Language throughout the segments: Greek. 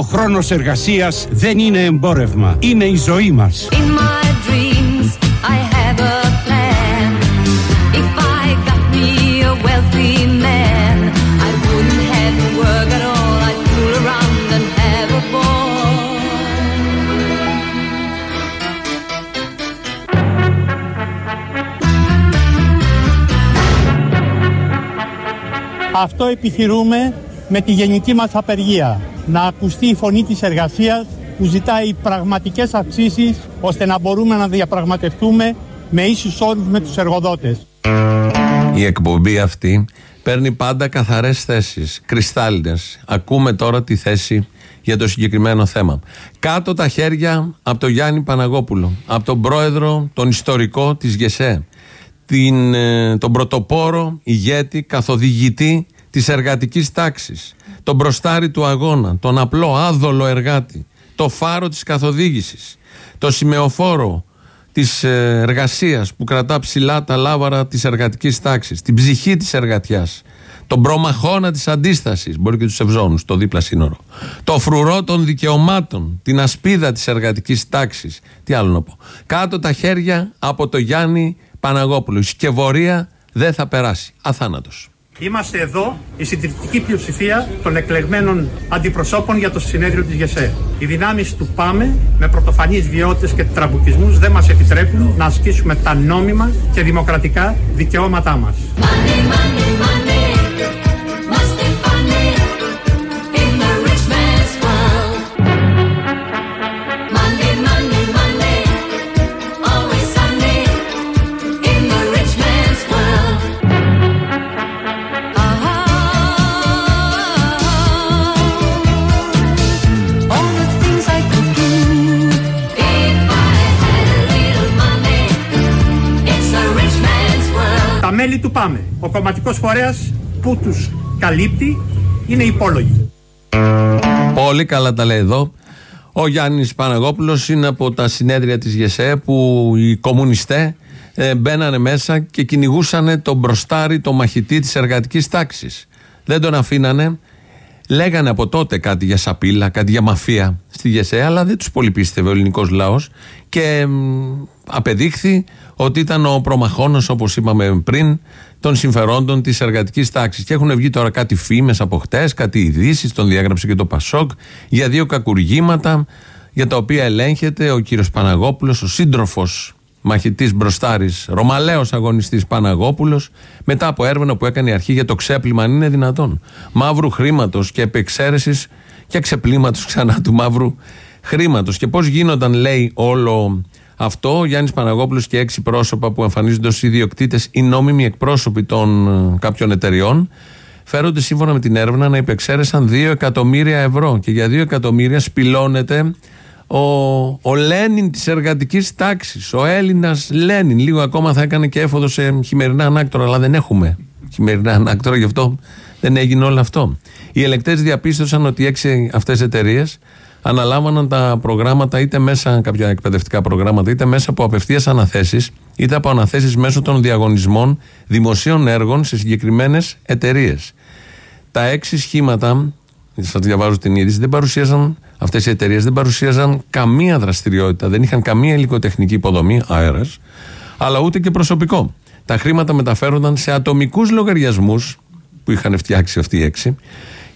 Ο χρόνος εργασίας δεν είναι εμπόρευμα. Είναι η ζωή μας. Αυτό επιχείρούμε με τη γενική μας απεργία. Να ακουστεί η φωνή της εργασίας που ζητάει πραγματικές αυξήσεις ώστε να μπορούμε να διαπραγματευτούμε με ίσους όρους με τους εργοδότες. Η εκπομπή αυτή παίρνει πάντα καθαρές θέσεις, κρυστάλλινες. Ακούμε τώρα τη θέση για το συγκεκριμένο θέμα. Κάτω τα χέρια από τον Γιάννη Παναγόπουλο, από τον πρόεδρο, τον ιστορικό της ΓΕΣΕ, την, ε, τον πρωτοπόρο ηγέτη, καθοδηγητή της εργατικής τάξης, τον μπροστάρι του αγώνα, τον απλό άδολο εργάτη, το φάρο της καθοδήγησης, το σημεοφόρο της ε, εργασίας που κρατά ψηλά τα λάβαρα της εργατικής τάξης, την ψυχή της εργατιάς, τον προμαχώνα της αντίστασης, μπορεί και τους ευζώνους, το δίπλα σύνορο, το φρουρό των δικαιωμάτων, την ασπίδα της εργατικής τάξης, τι άλλο να πω. Κάτω τα χέρια από το Γιάννη Παναγόπουλο. Η σκευωρία δεν θα περάσει. Αθάνατος. Είμαστε εδώ η συντριπτική πλειοψηφία των εκλεγμένων αντιπροσώπων για το συνέδριο της ΓΕΣΕ. Οι δυνάμεις του ΠΑΜΕ με πρωτοφανείς βιότητες και τραμπουκισμούς δεν μας επιτρέπουν να ασκήσουμε τα νόμιμα και δημοκρατικά δικαιώματά μας. Μέλη του ΠΑΜΕ, ο κομματικός φορέας που τους καλύπτει, είναι υπόλογοι. Πολύ καλά τα λέει εδώ. Ο Γιάννης Παναγόπουλος είναι από τα συνέδρια της ΓΕΣΕ που οι κομμουνιστέ ε, μπαίνανε μέσα και κυνηγούσαν τον μπροστάρι, τον μαχητή της εργατικής τάξης. Δεν τον αφήνανε. Λέγανε από τότε κάτι για σαπίλα, κάτι για μαφία στη ΓΕΣΕ, αλλά δεν τους πολύ πίστευε ο ελληνικός λαός. Και μ, απεδείχθη ότι ήταν ο προμαχώνα, όπως είπαμε πριν, των συμφερόντων της εργατικής τάξης. Και έχουν βγει τώρα κάτι φήμες από χτες, κάτι ειδήσεις, τον διάγραψε και το Πασόκ, για δύο κακουργήματα για τα οποία ελέγχεται ο κύριος Παναγόπουλος, ο σύντροφος μαχητής μπροστάρης, ρωμαλαίος αγωνιστής Παναγόπουλος, μετά από έρευνα που έκανε η αρχή για το ξέπλυμα, αν είναι δυνατόν. Μαύρου χρήματος και επεξαίρεσης και ξεπλήματο ξανά του μαύρου χρήματος. Και πώς γίνονταν, λέει, όλο αυτό, ο Γιάννης Παναγόπουλος και έξι πρόσωπα που εμφανίζονται ως ιδιοκτήτες ή νόμιμοι εκπρόσωποι των ε, κάποιων εταιριών, φέρονται σύμφωνα με την έρευνα να υπεξαίρεσαν 2 εκατομμύρια ευρώ. Και για 2 εκατομμύρια σπηλώνεται ο, ο Λένιν της εργατικής τάξης. Ο Έλληνας Λένιν. Λίγο ακόμα θα έκανε και έφοδο σε χειμερινά ανάκτορα, αλλά δεν έχουμε χειμερινά ανάκτορα, γι' αυτό δεν έγινε όλο αυτό. Οι ελεκτές διαπίστωσαν ότι οι έξι αυτές εταιρείες αναλάμβαναν τα προγράμματα είτε μέσα, κάποια εκπαιδευτικά προγράμματα, είτε μέσα από απευθείας αναθέσεις, είτε από αναθέσεις μέσω των διαγωνισμών δημοσίων έργων σε συγκεκριμένες εταιρείες. Τα έξι σχήματα, σας διαβάζω την είδηση, δεν παρουσίαζαν, αυτές οι εταιρείες δεν παρουσίαζαν καμία δραστηριότητα, δεν είχαν καμία υλικοτεχνική υποδομή, αέρας, αλλά ούτε και προσωπικό. Τα χρήματα μεταφέρονταν σε ατομικούς λογαριασμούς που είχαν φτιάξει αυτοί οι έξι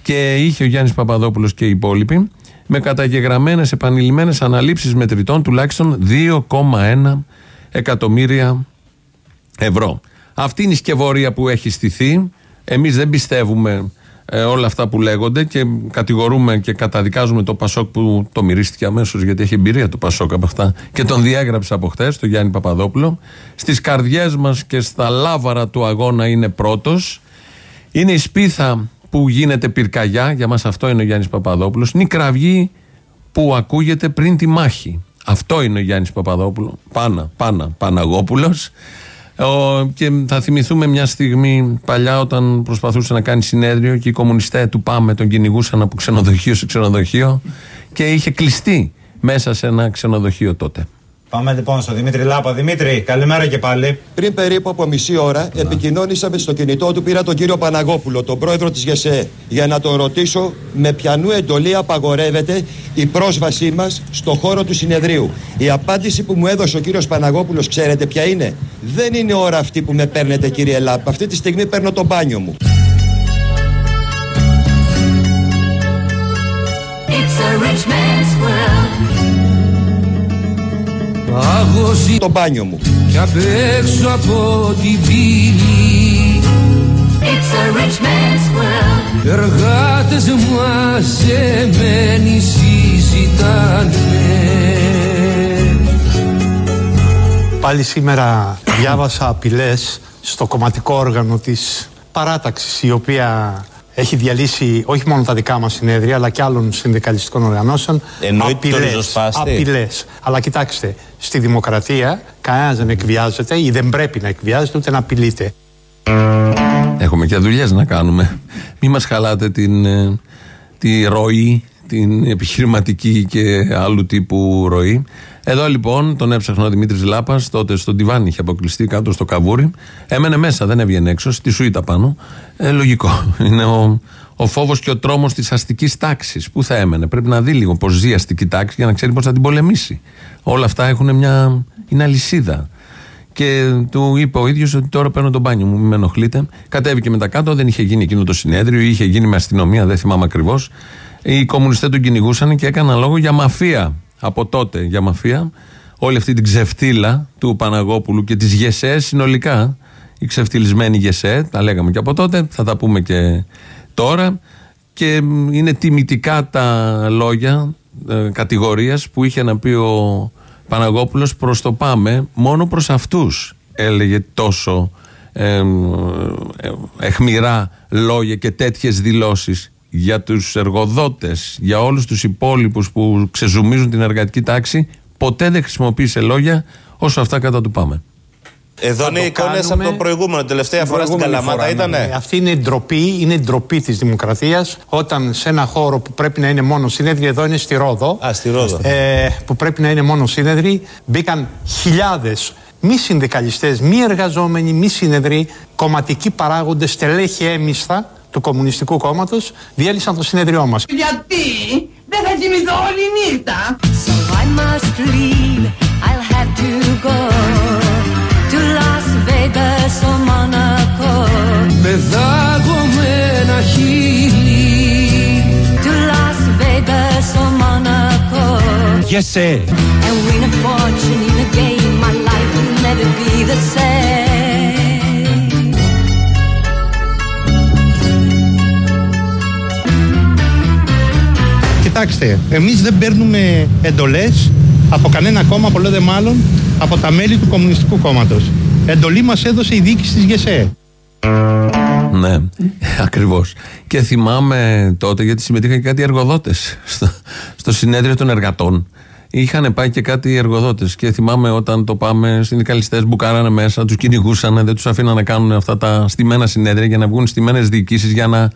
και είχε ο Γιάννης Παπαδόπουλος και οι υπόλοιποι με καταγεγραμμένες επανειλημμένες αναλήψεις μετρητών τουλάχιστον 2,1 εκατομμύρια ευρώ. Αυτή είναι η σκευωρία που έχει στηθεί. Εμείς δεν πιστεύουμε ε, όλα αυτά που λέγονται και κατηγορούμε και καταδικάζουμε το Πασόκ που το μυρίστηκε αμέσως γιατί έχει εμπειρία το Πασόκ από αυτά και τον διέγραψε από χτε, τον Γιάννη Παπαδόπουλο. Στις καρδιές μας και στα λάβαρα του αγώνα είναι πρώτος. Είναι η σπίθα που γίνεται πυρκαγιά, για μας αυτό είναι ο Γιάννης Παπαδόπουλος, είναι η κραυγή που ακούγεται πριν τη μάχη. Αυτό είναι ο Γιάννης Παπαδόπουλος, Πάνα, Πάνα, Παναγόπουλος. Ο, και θα θυμηθούμε μια στιγμή παλιά όταν προσπαθούσε να κάνει συνέδριο και οι κομμουνιστές του Πάμε τον κυνηγούσαν από ξενοδοχείο σε ξενοδοχείο και είχε κλειστεί μέσα σε ένα ξενοδοχείο τότε. Πάμε λοιπόν στο Δημήτρη Λάπα. Δημήτρη, καλημέρα και πάλι. Πριν περίπου από μισή ώρα επικοινώνησα με στο κινητό του, πήρα τον κύριο Παναγόπουλο, τον πρόεδρο της ΓΕΣΕ, για να τον ρωτήσω με ποιανού εντολή απαγορεύεται η πρόσβασή μας στο χώρο του συνεδρίου. Η απάντηση που μου έδωσε ο κύριος Παναγόπουλος, ξέρετε ποια είναι; Δεν είναι ώρα αυτή που με παίρνετε κύριε Λάπα. Αυτή τη στιγμή παίρνω το μπάνιο μου. It's a rich man's world. Πάγωση Το μπάνιο μου. κι απ' έξω από την πύλη It's a rich man's world. Εργάτες μαζεμένοι συζητάνε Πάλι σήμερα διάβασα απειλές στο κομματικό όργανο της παράταξης η οποία έχει διαλύσει όχι μόνο τα δικά μας συνέδρια αλλά και άλλων συνδικαλιστικών οργανώσεων Εννοείται το ριζοσπάστη. απειλές. Αλλά κοιτάξτε, στη δημοκρατία κανένας δεν εκβιάζεται ή δεν πρέπει να εκβιάζεται ούτε να απειλείται. Έχουμε και δουλειές να κάνουμε. Μην μας χαλάτε την, ε, τη ροή, την επιχειρηματική και άλλου τύπου ροή. Εδώ λοιπόν τον έψαχνε ο Δημήτρης Λάπας, τότε στον τιβάνι είχε αποκλειστεί κάτω στο καβούρι. Έμενε μέσα, δεν έβγαινε έξω, στη σουίτα πάνω. Ε, λογικό. Είναι ο, ο φόβος και ο τρόμος της αστικής τάξης. Πού θα έμενε, πρέπει να δει λίγο πώς ζει η αστική τάξη για να ξέρει πώς θα την πολεμήσει. Όλα αυτά έχουν μια. είναι αλυσίδα. Και του είπε ο ίδιος ότι τώρα παίρνω τον μπάνιο μου, μην με ενοχλείτε. Κατέβηκε μετά κάτω, δεν είχε γίνει εκείνο το συνέδριο, είχε γίνει με αστυνομία, δεν θυμάμαι ακριβώς. Οι κομμουνιστές τον κυνηγούσαν και έκαναν λόγο για μαφία. Από τότε για μαφία. Όλη αυτή την ξεφτύλα του Παναγόπουλου και της ΓΕΣΕ συνολικά. Η ξεφτυλισμένη ΓΕΣΕ, τα λέγαμε και από τότε, θα τα πούμε και τώρα. Και μ, είναι τιμητικά τα λόγια ε, κατηγορίας που είχε να πει ο Παναγόπουλος προς το πάμε μόνο προς αυτούς έλεγε τόσο ε, ε, εχμηρά λόγια και τέτοιες δηλώσεις για τους εργοδότες για όλους τους υπόλοιπους που ξεζουμίζουν την εργατική τάξη ποτέ δεν χρησιμοποίησε λόγια όσο αυτά κατά του πάμε Εδώ είναι το εικόνε από κάνουμε το προηγούμενο. Τελευταία την φορά στην προηγούμενη Καλαμάτα φορά, ναι. ήτανε; Αυτή είναι η ντροπή, είναι η ντροπή της δημοκρατίας όταν σε ένα χώρο που πρέπει να είναι μόνο σύνεδροι, εδώ είναι στη Ρόδο, Α, στη Ρόδο. ε, που πρέπει να είναι μόνο σύνεδροι, μπήκαν χιλιάδες μη συνδικαλιστές, μη εργαζόμενοι, μη σύνεδροι, κομματικοί παράγοντες, στελέχη έμισθα του Κομμουνιστικού Κόμματος, διέλυσαν το συνέδριό μας. Γιατί δεν θα κοιμηθώ όλη νύχτα. So I must leave. I'll have to go to Las Vegas or Monaco. Πεδάγωμενα χείλη To Las Vegas or Monaco. Γεσέ. And win a fortune in a game. My life will never be the same. Κοιτάξτε, εμείς δεν παίρνουμε εντολές από κανένα κόμμα, πολλό δε μάλλον, από τα μέλη του Κομμουνιστικού Κόμματος. Εντολή μας έδωσε η διοίκηση της ΓΕΣΕ. Ναι, ακριβώς. Και θυμάμαι τότε, γιατί συμμετείχαν και κάτι εργοδότες στο, στο συνέδριο των εργατών. Είχαν πάει και κάτι εργοδότες. Και θυμάμαι όταν το πάμε, συνδικαλιστέ μπουκάρανε μέσα, τους κυνηγούσαν, δεν τους αφήναν να κάνουν αυτά τα στημένα συνέδρια για να βγουν στημένες διοικήσεις για να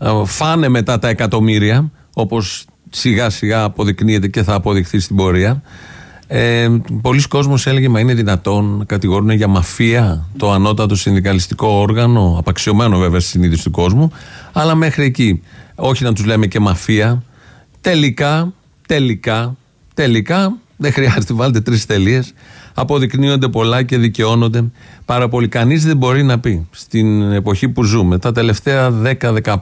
ε, φάνε μετά τα εκατομμύρια, όπως σιγά σιγά αποδεικνύεται και θα αποδειχθεί στην πορεία. Ε, Πολλοί κόσμος έλεγε Μα είναι δυνατόν να κατηγορούν για μαφία το ανώτατο συνδικαλιστικό όργανο, απαξιωμένο βέβαια στη συνείδηση του κόσμου, αλλά μέχρι εκεί. Όχι να τους λέμε και μαφία. Τελικά, τελικά, τελικά, δεν χρειάζεται, βάλτε τρεις τελείες. Αποδεικνύονται πολλά και δικαιώνονται πάρα πολύ. Κανείς δεν μπορεί να πει στην εποχή που ζούμε, τα τελευταία 10, 15,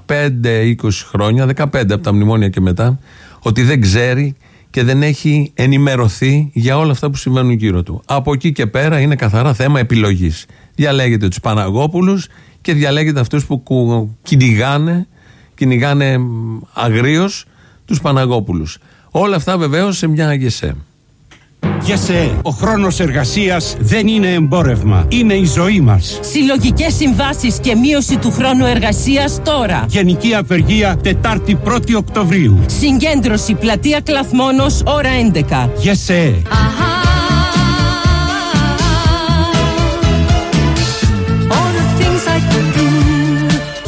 20 χρόνια, 15 από τα μνημόνια και μετά, ότι δεν ξέρει και δεν έχει ενημερωθεί για όλα αυτά που συμβαίνουν γύρω του. Από εκεί και πέρα είναι καθαρά θέμα επιλογής. Διαλέγετε τους Παναγόπουλους και διαλέγετε αυτούς που κου- κυνηγάνε, κυνηγάνε αγρίως τους Παναγόπουλους. Όλα αυτά βεβαίως σε μια αγεσέ. Για ο χρόνος εργασίας δεν είναι εμπόρευμα, είναι η ζωή μας. Συλλογικές συμβάσεις και μείωση του χρόνου εργασίας τώρα. Γενική απεργία Τετάρτη 1η Οκτωβρίου. Συγκέντρωση πλατεία Κλαθμόνος, ώρα 11. Για σε.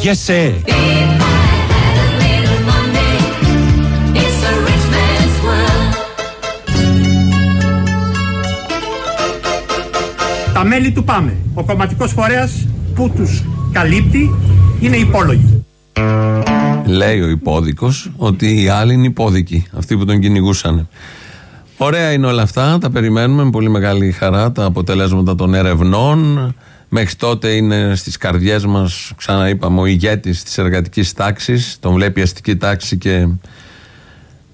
Για sir. Τα μέλη του ΠΑΜΕ, ο κομματικός φορέας που τους καλύπτει, είναι υπόλογοι. Λέει ο υπόδικος ότι οι άλλοι είναι υπόδικοι, αυτοί που τον κυνηγούσαν. Ωραία είναι όλα αυτά, τα περιμένουμε με πολύ μεγάλη χαρά τα αποτελέσματα των ερευνών. Μέχρι τότε είναι στις καρδιές μας, ξαναείπαμε, ο ηγέτης της εργατικής τάξης. Τον βλέπει η αστική τάξη και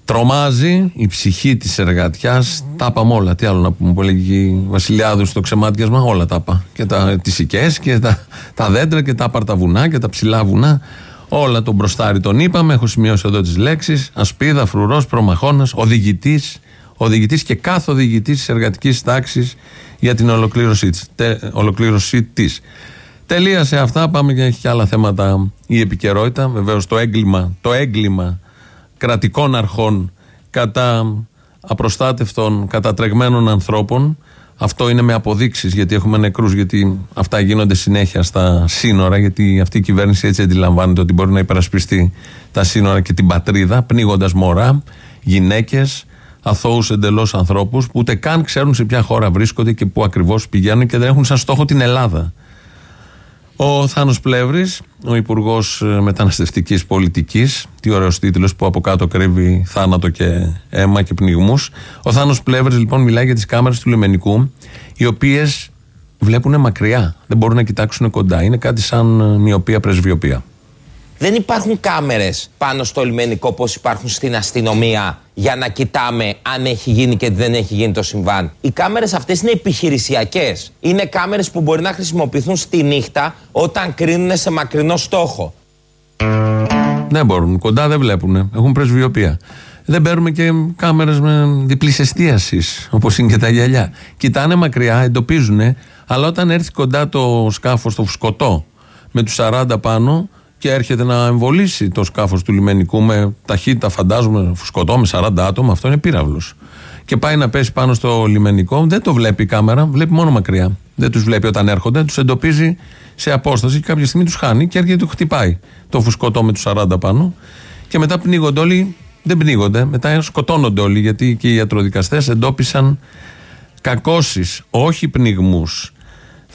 τρομάζει η ψυχή της εργατιάς. Τα είπαμε όλα. Τι άλλο να πούμε που έλεγε η Βασιλιάδου στο ξεμάτιασμα. Όλα τα είπα. Και τα, τις οικές και τα, τα δέντρα και τα άπαρτα βουνά και τα ψηλά βουνά. Όλα τον μπροστάρι τον είπαμε. Έχω σημειώσει εδώ τις λέξεις. Ασπίδα, φρουρός, προμαχώνας, οδηγητής. Οδηγητής και κάθε οδηγητής της εργατικής τάξης για την ολοκλήρωσή της. Τε, ολοκλήρωσή της. Τελείασε αυτά. Πάμε και έχει και άλλα θέματα η επικαιρότητα. Βεβαίως το έγκλημα, το έγκλημα κρατικών αρχών κατά απροστάτευτων, κατατρεγμένων ανθρώπων. Αυτό είναι με αποδείξεις γιατί έχουμε νεκρούς, γιατί αυτά γίνονται συνέχεια στα σύνορα, γιατί αυτή η κυβέρνηση έτσι αντιλαμβάνεται ότι μπορεί να υπερασπιστεί τα σύνορα και την πατρίδα, πνίγοντας μωρά, γυναίκες, αθώους εντελώς ανθρώπους που ούτε καν ξέρουν σε ποια χώρα βρίσκονται και πού ακριβώς πηγαίνουν και δεν έχουν σαν στόχο την Ελλάδα. Ο Θάνος Πλεύρης, ο Υπουργός Μεταναστευτικής Πολιτικής, τι ωραίος τίτλος που από κάτω κρύβει θάνατο και αίμα και πνιγμούς. Ο Θάνος Πλεύρης λοιπόν μιλάει για τις κάμερες του λιμενικού, οι οποίες βλέπουν μακριά. Δεν μπορούν να κοιτάξουν κοντά. Είναι κάτι σαν μοιοπία πρεσβειοπία. Δεν υπάρχουν κάμερες πάνω στο λιμενικό όπως υπάρχουν στην αστυνομία για να κοιτάμε αν έχει γίνει και δεν έχει γίνει το συμβάν. Οι κάμερες αυτές είναι επιχειρησιακές. Είναι κάμερες που μπορεί να χρησιμοποιηθούν στη νύχτα όταν κρίνουν σε μακρινό στόχο. Δεν μπορούν. Κοντά δεν βλέπουν. Έχουν πρεσβειοπία. Δεν παίρνουμε και κάμερες με διπλής εστίασης, όπως είναι και τα γυαλιά. Κοιτάνε μακριά, εντοπίζουν, αλλά όταν έρθει κοντά το σκάφος στο φουσκωτό με τους 40 πάνω και έρχεται να εμβολήσει το σκάφος του λιμενικού με ταχύτητα, φαντάζομαι, φουσκωτό με 40 άτομα, αυτό είναι πύραυλος. Και πάει να πέσει πάνω στο λιμενικό, δεν το βλέπει η κάμερα, βλέπει μόνο μακριά. Δεν τους βλέπει όταν έρχονται, τους εντοπίζει σε απόσταση και κάποια στιγμή τους χάνει και έρχεται και τους χτυπάει το φουσκωτό με τους 40 πάνω. Και μετά πνίγονται όλοι, δεν πνίγονται, μετά σκοτώνονται όλοι γιατί και οι ιατροδικαστές εντόπισαν κακώσεις, όχι πνιγμούς.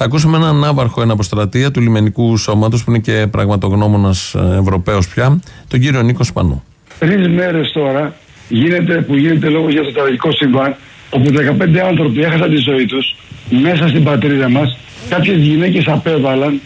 Θα ακούσουμε έναν ναύαρχο, ένα αποστρατεία του λιμενικού σώματος που είναι και πραγματογνώμονας Ευρωπαίος πια, τον κύριο Νίκος Σπανού. Τρεις μέρες τώρα γίνεται, που γίνεται λόγος για το τραγικό συμβάν, όπου 15 άνθρωποι έχασαν τη ζωή τους μέσα στην πατρίδα μας. Κάποιες γυναίκες απέβαλαν,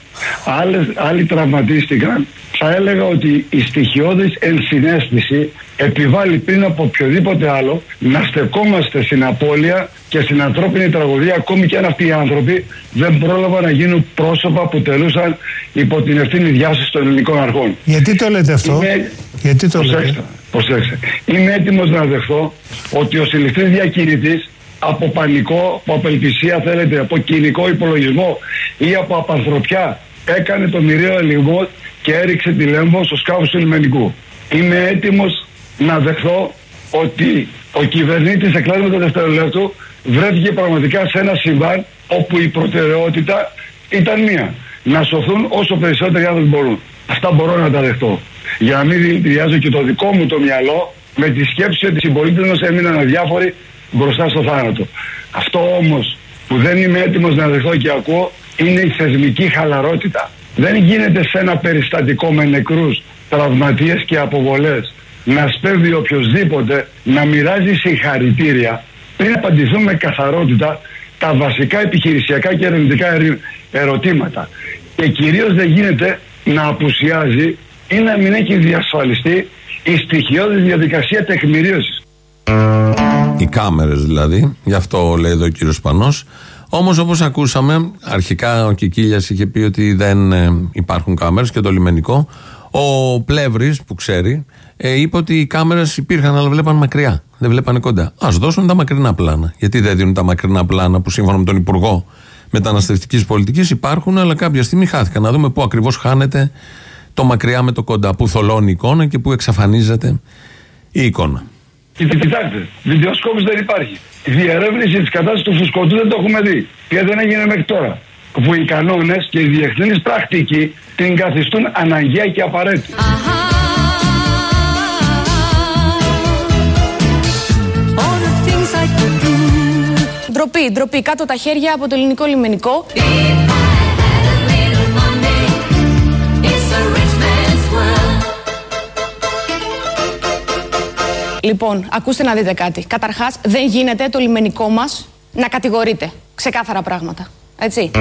άλλες, άλλοι τραυματίστηκαν. Θα έλεγα ότι η στοιχειώδης ενσυναίσθηση επιβάλλει πριν από οποιοδήποτε άλλο να στεκόμαστε στην απώλεια και στην ανθρώπινη τραγωδία ακόμη και αν αυτοί οι άνθρωποι δεν πρόλαβαν να γίνουν πρόσωπα που τελούσαν υπό την ευθύνη διάσωσης των ελληνικών αρχών. Γιατί το λέτε αυτό, Είμαι... Γιατί το προσέξτε, λέτε; προσέξτε. Είμαι έτοιμος να δεχθώ ότι ο συλληφτή διακηρυτή από πανικό, από απελπισία θέλετε, από κοινικό υπολογισμό ή από απανθρωπιά έκανε το μοιραίο ελιγμό και έριξε τη λέμβο στο σκάφος του λιμενικού. Είμαι έτοιμος να δεχθώ ότι ο κυβερνήτης εκλάσματο δευτερολέπτου βρέθηκε πραγματικά σε ένα συμβάν όπου η προτεραιότητα ήταν μία. Να σωθούν όσο περισσότεροι άνθρωποι μπορούν. Αυτά μπορώ να τα δεχτώ. Για να μην δηλητηριάζω και το δικό μου το μυαλό με τη σκέψη ότι οι συμπολίτε μας έμειναν αδιάφοροι μπροστά στο θάνατο. Αυτό όμως που δεν είμαι έτοιμος να δεχτώ και ακούω είναι η θεσμική χαλαρότητα. Δεν γίνεται σε ένα περιστατικό με νεκρούς, τραυματίες και αποβολές να σπέβει οποιοδήποτε να μοιράζει συγχαρητήρια πριν απαντηθούν με καθαρότητα τα βασικά επιχειρησιακά και ερευνητικά ερη- ερωτήματα. Και κυρίως δεν γίνεται να απουσιάζει ή να μην έχει διασφαλιστεί η στοιχειώδης διαδικασία τεκμηρίωσης. Οι κάμερες δηλαδή, γι' αυτό λέει εδώ ο κύριος Πανός. Όμως, όπως ακούσαμε, αρχικά ο Κικίλιας είχε πει ότι δεν ε, υπάρχουν κάμερες και το λιμενικό. Ο Πλεύρης, που ξέρει, ε, είπε ότι οι κάμερες υπήρχαν, αλλά βλέπαν μακριά. Δεν βλέπανε κοντά. Α δώσουν τα μακρινά πλάνα. Γιατί δεν δίνουν τα μακρινά πλάνα που σύμφωνα με τον Υπουργό Μεταναστευτικής Πολιτικής υπάρχουν, αλλά κάποια στιγμή χάθηκαν. Να δούμε πού ακριβώς χάνεται το μακριά με το κοντά. Πού θολώνει η εικόνα και πού εξαφανίζεται η εικόνα. Κοιτά- Κοιτάξτε, βιντεοσκόπηση δεν υπάρχει. Η διερεύνηση της κατάστασης του φουσκωτού δεν το έχουμε δει. Και δεν έγινε μέχρι τώρα. που οι κανόνες και η διεθνής πρακτική την καθιστούν αναγκαία και απαραίτητη. Ντροπή, ντροπή. Κάτω τα χέρια από το ελληνικό λιμενικό. If I had a little money, it's a rich man's world. Λοιπόν, ακούστε να δείτε κάτι. Καταρχάς, δεν γίνεται το λιμενικό μας να κατηγορείται. Ξεκάθαρα πράγματα. Έτσι.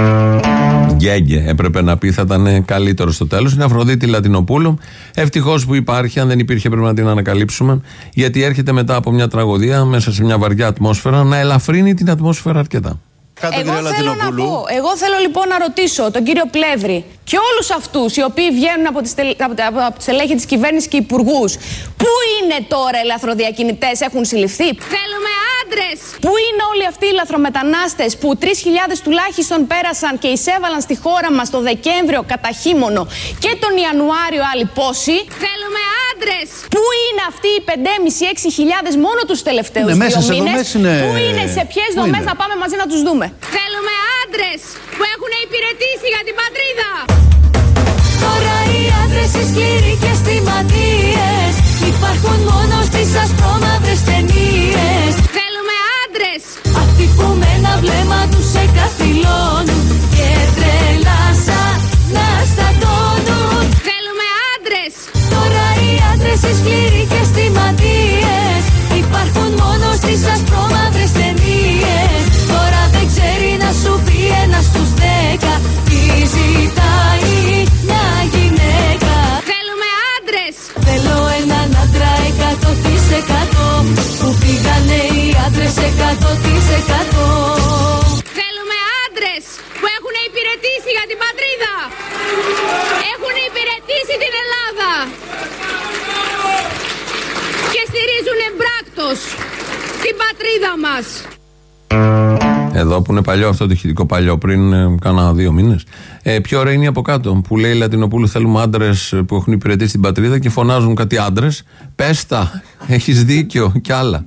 Γκέγκε έπρεπε να πει, θα ήταν καλύτερο στο τέλος. Είναι Αφροδίτη Λατινοπούλου. Ευτυχώς που υπάρχει, αν δεν υπήρχε πρέπει να την ανακαλύψουμε. Γιατί έρχεται μετά από μια τραγωδία, μέσα σε μια βαριά ατμόσφαιρα, να ελαφρύνει την ατμόσφαιρα αρκετά. Εγώ θέλω να πω, εγώ θέλω λοιπόν να ρωτήσω τον κύριο Πλεύρη και όλους αυτούς οι οποίοι βγαίνουν από τις, τελ- από, τα- από τις στελέχη της κυβέρνησης και υπουργούς. Πού είναι τώρα οι λαθροδιακινητές, έχουν συλληφθεί; Θέλουμε άντρες. Πού είναι όλοι αυτοί οι λαθρομετανάστες που 3.000 τουλάχιστον πέρασαν και εισέβαλαν στη χώρα μας το Δεκέμβριο κατά χείμωνο και τον Ιανουάριο άλλοι πόσοι; Θέλουμε άντρες. Πού είναι αυτοί οι 5.500-6.000 μόνο τους τελευταίους Είναι μέσα δύο σε μήνες; δομές, είναι- Πού είναι, σε ποιες Πού δομές είναι; να πάμε μαζί να τους δούμε; Θέλουμε άντρες που έχουν υπηρετήσει για την πατρίδα. Τώρα οι άντρες εκατό της εκατό Θέλουμε άντρες που έχουν υπηρετήσει για την πατρίδα. Έχουν υπηρετήσει την Ελλάδα. Και στηρίζουν εμπράκτος την πατρίδα μας. Εδώ που είναι παλιό αυτό το ηχητικό παλιό, πριν ε, κάνα δύο μήνες. Ε, πιο ωραία είναι η από κάτω που λέει η Λατινοπούλου: Θέλουμε άντρες που έχουν υπηρετήσει την πατρίδα και φωνάζουν κάτι άντρες. Πες τα, έχεις δίκιο κι άλλα.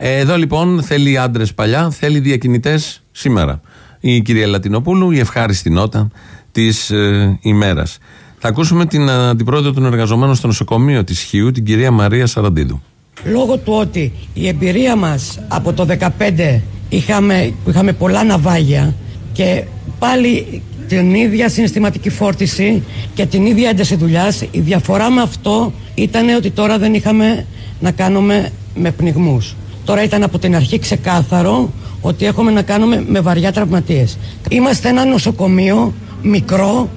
Ε, εδώ λοιπόν θέλει άντρες παλιά, θέλει διακινητές σήμερα. Η κυρία Λατινοπούλου, η ευχάριστη νότα της ε, ημέρας. Θα ακούσουμε την ε, αντιπρόεδρο των εργαζομένων στο νοσοκομείο της Χιού, την κυρία Μαρία Σαραντίδου. Λόγω του ότι η εμπειρία μας από το 2015 είχαμε, είχαμε πολλά ναυάγια και πάλι την ίδια συναισθηματική φόρτιση και την ίδια ένταση δουλειάς. Η διαφορά με αυτό ήταν ότι τώρα δεν είχαμε να κάνουμε με πνιγμούς. Τώρα ήταν από την αρχή ξεκάθαρο ότι έχουμε να κάνουμε με βαριά τραυματίες. Είμαστε ένα νοσοκομείο μικρό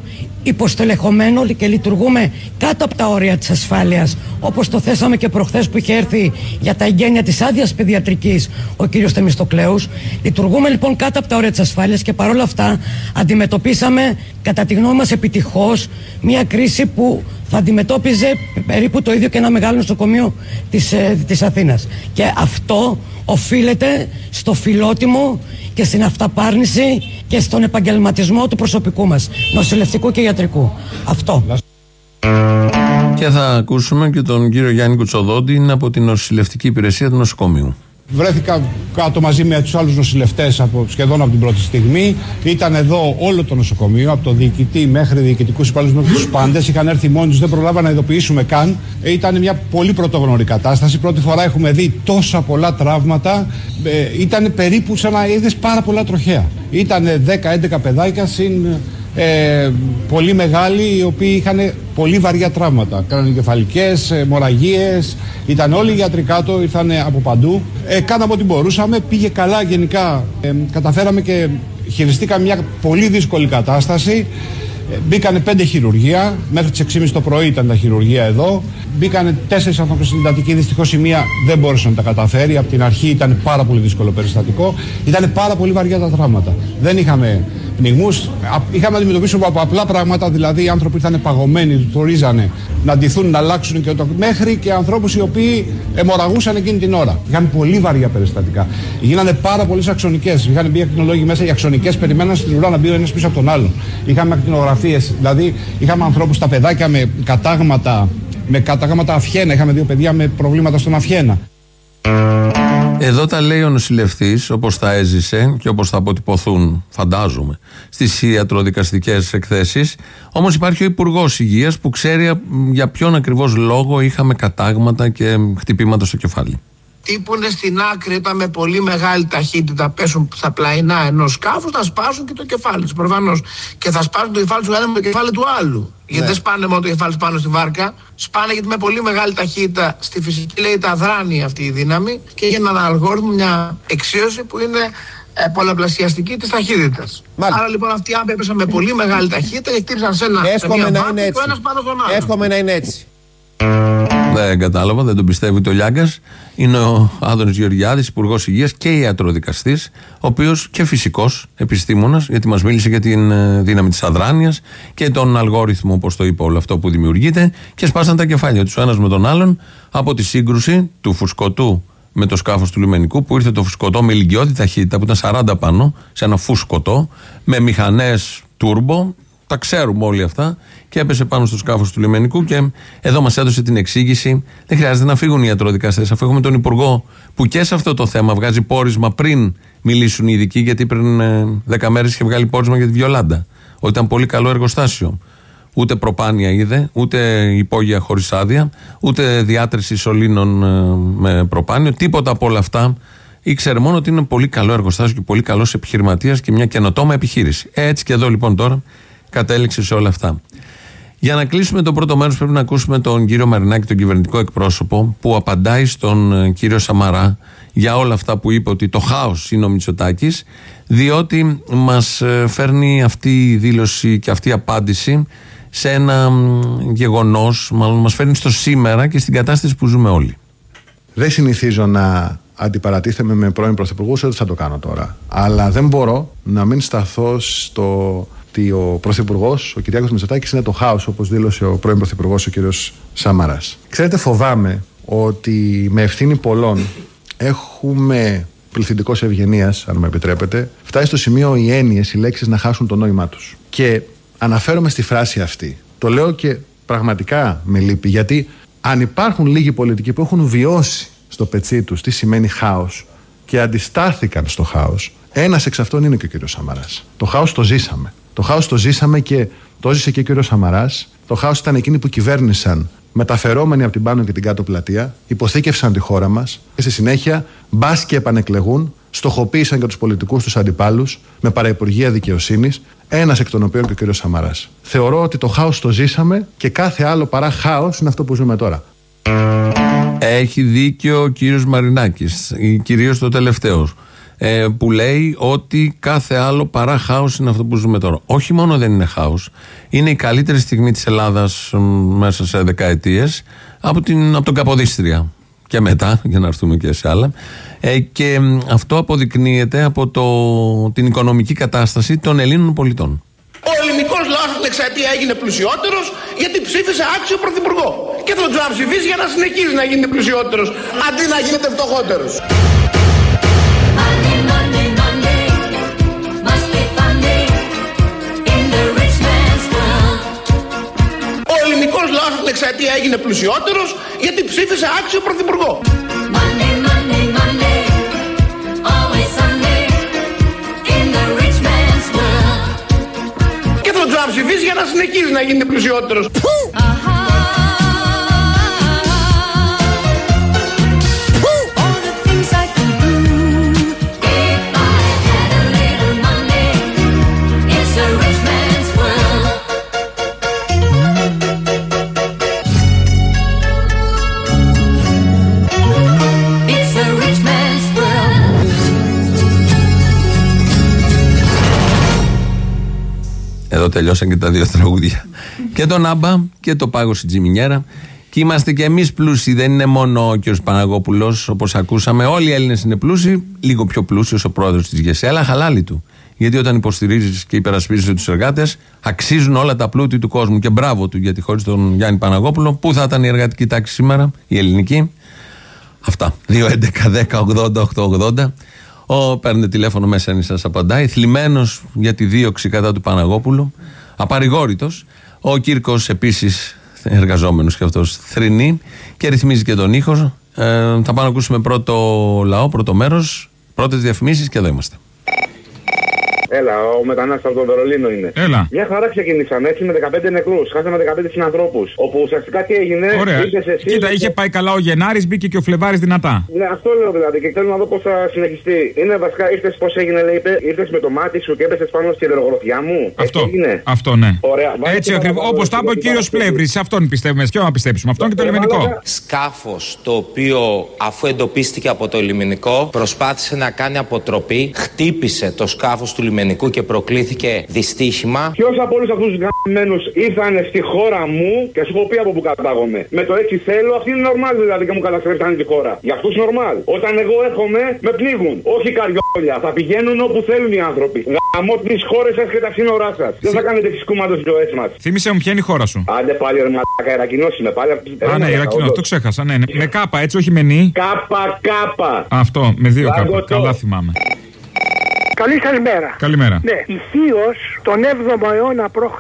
υποστελεχωμένο και λειτουργούμε κάτω από τα όρια της ασφάλειας όπως το θέσαμε και προχθές που είχε έρθει για τα εγγένεια της άδειας παιδιατρικής ο κύριος Θεμιστοκλέους. Λειτουργούμε λοιπόν κάτω από τα όρια της ασφάλειας και παρόλα αυτά αντιμετωπίσαμε κατά τη γνώμη μας επιτυχώς μια κρίση που θα αντιμετώπιζε περίπου το ίδιο και ένα μεγάλο νοσοκομείο της, ε, της Αθήνας. Και αυτό οφείλεται στο φιλότιμο και στην αυταπάρνηση και στον επαγγελματισμό του προσωπικού μας, νοσηλευτικού και ιατρικού. Αυτό. Και θα ακούσουμε και τον κύριο Γιάννη Κουτσοδόντη, είναι από την νοσηλευτική υπηρεσία του νοσοκομείου. Βρέθηκα κάτω μαζί με τους άλλους νοσηλευτές από, σχεδόν από την πρώτη στιγμή. Ήταν εδώ όλο το νοσοκομείο, από το διοικητή μέχρι διοικητικούς υπάλληλους μέχρι τους πάντες. Είχαν έρθει μόνοι τους, δεν προλάβαμε να ειδοποιήσουμε καν. Ε, Ήταν μια πολύ πρωτόγνωρη κατάσταση. Πρώτη φορά έχουμε δει τόσα πολλά τραύματα. Ε, ήταν περίπου σαν να είδες πάρα πολλά τροχαία. Ήταν 10-11 παιδάκια συν ε, πολύ μεγάλοι οι οποίοι είχαν πολύ βαριά τραύματα. Κρανικεφαλικές, ε, μοραγίες, ήταν όλοι οι γιατροί κάτω, ήρθαν από παντού. Ε, κάναμε ό,τι μπορούσαμε, πήγε καλά γενικά. Ε, καταφέραμε και χειριστήκαμε μια πολύ δύσκολη κατάσταση. Ε, Μπήκανε πέντε χειρουργία, μέχρι τις 6.30 το πρωί ήταν τα χειρουργία εδώ. Μπήκανε τέσσερις άνθρωποι στην εντατική. Δυστυχώς η μία δεν μπόρεσε να τα καταφέρει. Από την αρχή ήταν πάρα πολύ δύσκολο περιστατικό. Ήταν πάρα πολύ βαριά τα τραύματα. Δεν είχαμε πνιγμούς. Είχαμε να αντιμετωπίσουμε από απλά πράγματα. Δηλαδή οι άνθρωποι ήταν παγωμένοι, τους ρίζανε να ντυθούν, να αλλάξουν και το, μέχρι και ανθρώπους οι οποίοι αιμορραγούσαν εκείνη την ώρα. Είχαμε πολύ βαριά περιστατικά. Γίνανε πάρα πολλές αξονικές. Είχαν μπει ακτινολόγοι μέσα, οι αξονικές περιμέναν στην ουρά να μπει ο ένας πίσω από τον άλλον. Είχαμε ακτινογραφίες, δηλαδή είχαμε ανθρώπους, τα παιδάκια με κατάγματα, με κατάγματα αυχένα. Είχαμε δύο παιδιά με προβλήματα στον αυχένα. Εδώ τα λέει ο νοσηλευτής, όπως τα έζησε και όπως θα αποτυπωθούν, φαντάζομαι, στις ιατροδικαστικές εκθέσεις. Όμως υπάρχει ο Υπουργός Υγείας που ξέρει για ποιον ακριβώς λόγο είχαμε κατάγματα και χτυπήματα στο κεφάλι. Τύπουνε στην άκρη όταν με πολύ μεγάλη ταχύτητα πέσουν στα πλαϊνά ενός σκάφους, θα σπάσουν και το κεφάλι τους. Προφανώς. Και θα σπάσουν το κεφάλι τους ένα με το κεφάλι του άλλου. Γιατί δεν σπάνε μόνο το κεφάλι τους πάνω στη βάρκα. Σπάνε γιατί με πολύ μεγάλη ταχύτητα στη φυσική λέει τα δράνει αυτή η δύναμη και για έναν αλγόριθμο μια εξίωση που είναι ε, πολλαπλασιαστική της ταχύτητας. Άρα λοιπόν αυτοί οι άνθρωποι έπεσαν με πολύ μεγάλη ταχύτητα και χτύπησαν σε ένα. σε Εύχομαι μια να βάρκα είναι και έτσι. ο ένας πάνω στον άλλο. Εύχομαι να είναι έτσι. Δεν κατάλαβα, δεν τον πιστεύει ούτε ο Λιάγκας. Είναι ο Άδωνης Γεωργιάδης, Υπουργός Υγείας και ιατροδικαστής, ο οποίος και φυσικός επιστήμονας, γιατί μας μίλησε για την ε, δύναμη της αδράνειας και τον αλγόριθμο, όπως το είπα, όλο αυτό που δημιουργείται. Και σπάσαν τα κεφάλια τους ένας με τον άλλον από τη σύγκρουση του φουσκωτού με το σκάφος του λιμενικού, που ήρθε το φουσκωτό με ηλικιώδη ταχύτητα, που ήταν 40 πάνω, σε ένα φουσκωτό, με μηχανές τούρμπο, τα ξέρουμε όλοι αυτά και έπεσε πάνω στο σκάφος του λιμενικού και εδώ μας έδωσε την εξήγηση. Δεν χρειάζεται να φύγουν οι ιατροδικαστές, αφού έχουμε τον Υπουργό που και σε αυτό το θέμα βγάζει πόρισμα πριν μιλήσουν οι ειδικοί, γιατί πριν ε, 10 μέρες είχε βγάλει πόρισμα για τη Βιολάντα. Ότι ήταν πολύ καλό εργοστάσιο. Ούτε προπάνια είδε, ούτε υπόγεια χωρίς άδεια, ούτε διάτρηση σωλήνων ε, με προπάνιο, τίποτα από όλα αυτά. Ήξερε μόνο ότι είναι πολύ καλό εργοστάσιο και πολύ καλός επιχειρηματίας και μια καινοτόμα επιχείρηση. Έτσι και εδώ λοιπόν τώρα κατέληξε σε όλα αυτά. Για να κλείσουμε το πρώτο μέρος, πρέπει να ακούσουμε τον κύριο Μαρινάκη, τον κυβερνητικό εκπρόσωπο, που απαντάει στον ε, κύριο Σαμαρά για όλα αυτά που είπε ότι το χάος είναι ο Μητσοτάκης, διότι μας φέρνει αυτή η δήλωση και αυτή η απάντηση σε ένα γεγονός, μάλλον μας φέρνει στο σήμερα και στην κατάσταση που ζούμε όλοι. Δεν συνηθίζω να αντιπαρατίθεμαι με πρώην πρωθυπουργούς, ούτε θα το κάνω τώρα. Αλλά δεν μπορώ να μην σταθώ στο ότι ο πρωθυπουργός, ο Κυριάκος Μητσοτάκης, είναι το χάος, όπως δήλωσε ο πρώην πρωθυπουργός, ο κ. Σάμαρας. Ξέρετε, φοβάμαι ότι με ευθύνη πολλών έχουμε πληθυντικός ευγενίας, αν με επιτρέπετε, φτάσει στο σημείο οι έννοιες, οι λέξεις να χάσουν το νόημά τους. Και αναφέρομαι στη φράση αυτή. Το λέω και πραγματικά με λύπη, γιατί αν υπάρχουν λίγοι πολιτικοί που έχουν βιώσει στο πετσί τους τι σημαίνει χάος και αντιστάθηκαν στο χάος, ένας εξ αυτών είναι και ο κύριος Σαμαρά. Το χάος το ζήσαμε. Το χάος το ζήσαμε και το ζήσε και ο κύριος Σαμαράς. Το χάος ήταν εκείνοι που κυβέρνησαν μεταφερόμενοι από την πάνω και την κάτω πλατεία, υποθήκευσαν τη χώρα μας και στη συνέχεια μπας και επανεκλεγούν, στοχοποίησαν και τους πολιτικούς τους αντιπάλους με παραυπουργεία δικαιοσύνης, ένας εκ των οποίων και ο κύριος Σαμαράς. Θεωρώ ότι το χάος το ζήσαμε και κάθε άλλο παρά χάος είναι αυτό που ζούμε τώρα. Έχει δίκιο ο κύριος Μαρινάκης, κυρίως το τελευταίο, ε, που λέει ότι κάθε άλλο παρά χάος είναι αυτό που ζούμε τώρα. Όχι μόνο δεν είναι χάος, είναι η καλύτερη στιγμή της Ελλάδας μ, μέσα σε δεκαετίες από, την, από τον Καποδίστρια και μετά, για να έρθουμε και σε άλλα. Ε, και μ, αυτό αποδεικνύεται από το, την οικονομική κατάσταση των Ελλήνων πολιτών. Ο ελληνικός λαός την εξαετία έγινε πλουσιότερος γιατί ψήφισε άξιο πρωθυπουργό. Και θα τον ξαναψηφίσει για να συνεχίζει να γίνει πλουσιότερος αντί να γίνεται φτωχότερος. Εξαετία έγινε πλουσιότερος γιατί ψήφισε άξιο πρωθυπουργό. Και θα τον ξαναψηφίσει για να συνεχίζει να γίνει πλουσιότερος. Εδώ τελειώσαν και τα δύο τραγούδια. και τον Άμπα και το Πάγος στην Τζιμινιέρα. Και είμαστε και εμείς πλούσιοι. Δεν είναι μόνο ο κ. Παναγόπουλος, όπως ακούσαμε. Όλοι οι Έλληνες είναι πλούσιοι. Λίγο πιο πλούσιος ο πρόεδρος της ΓΕΣΕ, αλλά χαλάλι του. Γιατί όταν υποστηρίζεις και υπερασπίζεσαι τους εργάτες, αξίζουν όλα τα πλούτη του κόσμου. Και μπράβο του, γιατί χωρίς τον Γιάννη Παναγόπουλο, πού θα ήταν η εργατική τάξη σήμερα, η ελληνική. Αυτά. 2.11.10.80.880. Ο παίρνετε τηλέφωνο μέσα να σας απαντάει. Θλιμμένος για τη δίωξη κατά του Παναγόπουλου. Απαρηγόρητος. Ο Κύρκος επίσης εργαζόμενος και αυτός θρυνεί και ρυθμίζει και τον ήχο. Ε, θα πάμε να ακούσουμε πρώτο λαό, πρώτο μέρος, πρώτες διαφημίσεις και εδώ είμαστε. Έλα, ο μετανάστη από το Βερολίνο είναι. Έλα. Μια χαρά ξεκινήσαμε έτσι με 15 νεκρούς. Χάσαμε 15 συνανθρώπους. Όπου ουσιαστικά τι έγινε. Ωραία. ήρθες εσύ, Κοίτα, είχε πάει καλά ο Γενάρης, μπήκε και ο Φλεβάρης δυνατά. Ναι, αυτό λέω δηλαδή και θέλω να δω πώς θα συνεχιστεί. Είναι βασικά ήρθες πώς έγινε, λέει, είπε, ήρθες με το μάτι σου και έπεσε πάνω στη υδρογραφιά μου. Αυτό. Έτσι έγινε. Αυτό, ναι. Ωραία. Βάλε Έτσι και ακριβώς. παραπάνω, Όπως τα είπε ο γιατί κύριος υπάρχει- Πλεύρης, σε αυτόν πιστεύουμε. Ποιο να πιστέψουμε, αυτόν και το λιμενικό. Σκάφος το οποίο αφού εντοπίστηκε από το λιμενικό προσπάθησε να κάνει αποτροπή, χτύπησε το σκάφος του λιμενικού και προκλήθηκε δυστύχημα. Ποιος από όλους αυτούς τους γαμμένους ήρθαν στη χώρα μου και σου έχω πει από που κατάγομαι. Με το έτσι θέλω, αυτή είναι normal δηλαδή και μου καταστρέφτανε τη χώρα. Για αυτούς normal. Όταν εγώ έρχομαι, με πνίγουν. Όχι καριόλια. Θα πηγαίνουν όπου θέλουν οι άνθρωποι. Γαμώ τις χώρες σας και τα σύνορά σας. Δεν θα κάνετε ξυσκούματο στις ζωές μας. Θύμησε μου ποια είναι η χώρα σου. Άντε πάλι ρε μαλάκα, Ιρακινό είμαι πάλι. Α, ναι, Ιρακινό, το ξέχασα. Ναι, ναι. Με κάπα, έτσι, όχι με νη. Κάπα κάπα. Αυτό, με δύο κάπα. Λαγωτό. Καλά θυμάμαι. Καλή σας μέρα. Καλημέρα. Ναι, η Χίος τον 7ο αιώνα π.Χ.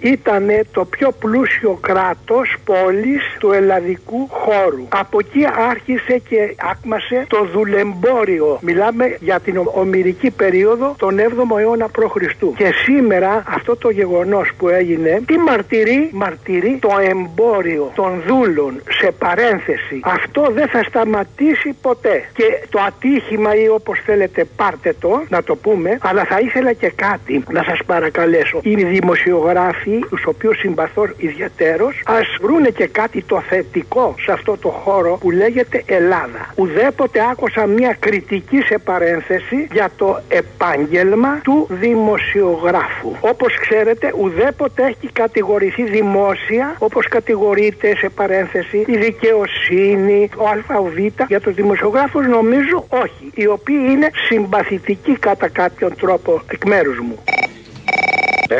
ήταν το πιο πλούσιο κράτος πόλης του ελλαδικού χώρου. Από εκεί άρχισε και άκμασε το δουλεμπόριο. Μιλάμε για την ομυρική περίοδο τον 7ο αιώνα π.Χ. Και σήμερα αυτό το γεγονός που έγινε, τι μαρτυρεί, μαρτυρεί το εμπόριο των δούλων σε παρένθεση. Αυτό δεν θα σταματήσει ποτέ. Και το ατύχημα ή όπως θέλετε πάρτε το, να το πούμε, αλλά θα ήθελα και κάτι να σας παρακαλέσω. Οι δημοσιογράφοι, τους οποίους συμπαθώ ιδιαίτερος, ας βρούνε και κάτι το θετικό σε αυτό το χώρο που λέγεται Ελλάδα. Ουδέποτε άκουσα μια κριτική σε παρένθεση για το επάγγελμα του δημοσιογράφου. Όπως ξέρετε, ουδέποτε έχει κατηγορηθεί δημόσια, όπως κατηγορείται σε παρένθεση η δικαιοσύνη, ο ΑΒ. Για τους δημοσιογράφους νομίζω όχι, οι οποίοι είναι συμπαθητικοί κατά κάποιον τρόπο εκ μέρους μου.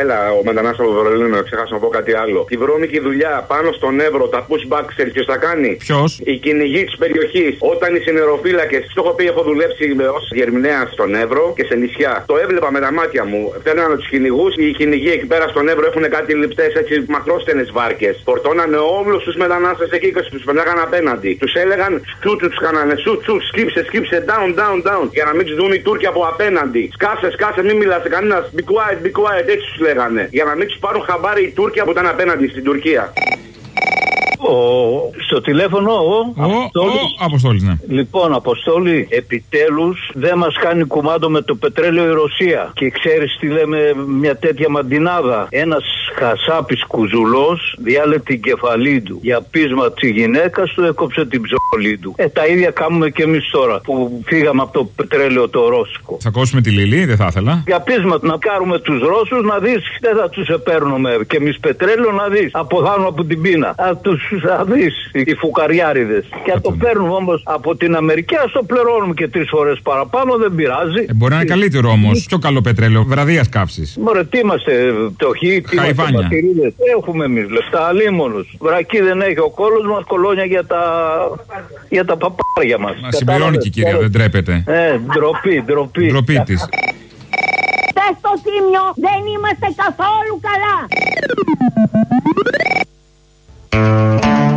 Έλα, ο μετανάστη από το Βερολίνο, ξέχασα να πω κάτι άλλο. Τη βρώμικη δουλειά πάνω στον Εύρο, τα pushback, ξέρει ποιο θα κάνει; Ποιος; Η κυνηγή της περιοχής. Όταν οι συνεροφύλακες, το έχω πει, έχω δουλέψει ως διερμηνέα στον Εύρο και σε νησιά. Το έβλεπα με τα μάτια μου. Φέρνανε τους κυνηγούς, οι κυνηγοί εκεί πέρα στον Εύρο έχουν κάτι λιπτές έτσι μακρόστενες βάρκες. Φορτώνανε όλους τους μετανάστες εκεί και τους περνάγαν απέναντι. Τους έλεγαν σου τους κάνανε σου του, σκύψε, σκύψε, down, down, down. Για να μην τους δουν οι Τούρκοι από απέναντι. Σκάσε, σκάσε, μην μιλάτε κανένας. Be quiet, be quiet, έτσι τους λέγανε. Για να μην τους πάρουν χαμπάρι οι Τούρκοι που ήταν απέναντι στην Τουρκία. Ο, στο τηλέφωνο ο, Αποστόλης. Αποστόλης, ναι. Λοιπόν, Αποστόλη, επιτέλους δεν μας κάνει κουμάντο με το πετρέλαιο η Ρωσία. Και ξέρεις τι λέμε μια τέτοια μαντινάδα. Ένας χασάπης κουζουλός διάλε την κεφαλή του. Για πείσμα της γυναίκας του έκοψε την ψωλή του. Ε, τα ίδια κάνουμε και εμείς τώρα που φύγαμε από το πετρέλαιο το ρώσικο. Θα κόψουμε τη Λίλη, δεν θα ήθελα. Για πείσμα να κάνουμε τους Ρώσους να δεις, δεν θα τους επέρνουμε. Και εμείς πετρέλαιο να δεις. Αποθάνουμε από την πείνα. Θα του δεις οι φουκαριάριδες. Και αν το παίρνουμε όμως από την Αμερική, ας το πληρώνουμε και τρεις φορές παραπάνω, δεν πειράζει. Ε, μπορεί να είναι καλύτερο όμως. Πιο καλό πετρέλαιο, βραδίας καύσης. Μωρέ, τι είμαστε, φτωχοί, τι είμαστε, Χαϊβάνια. πατηρίδες. Έχουμε εμείς λεφτά, αλίμονους. Βρακή δεν έχει ο κόλος μας, κολόνια για τα, για τα παπάρια μας. Μα συμπληρώνει και η κυρία, δεν τρέπεται. Ε, ντροπή, ντροπή. Ντροπή της. Πες στο Τίμιο, δεν είμαστε καθόλου καλά.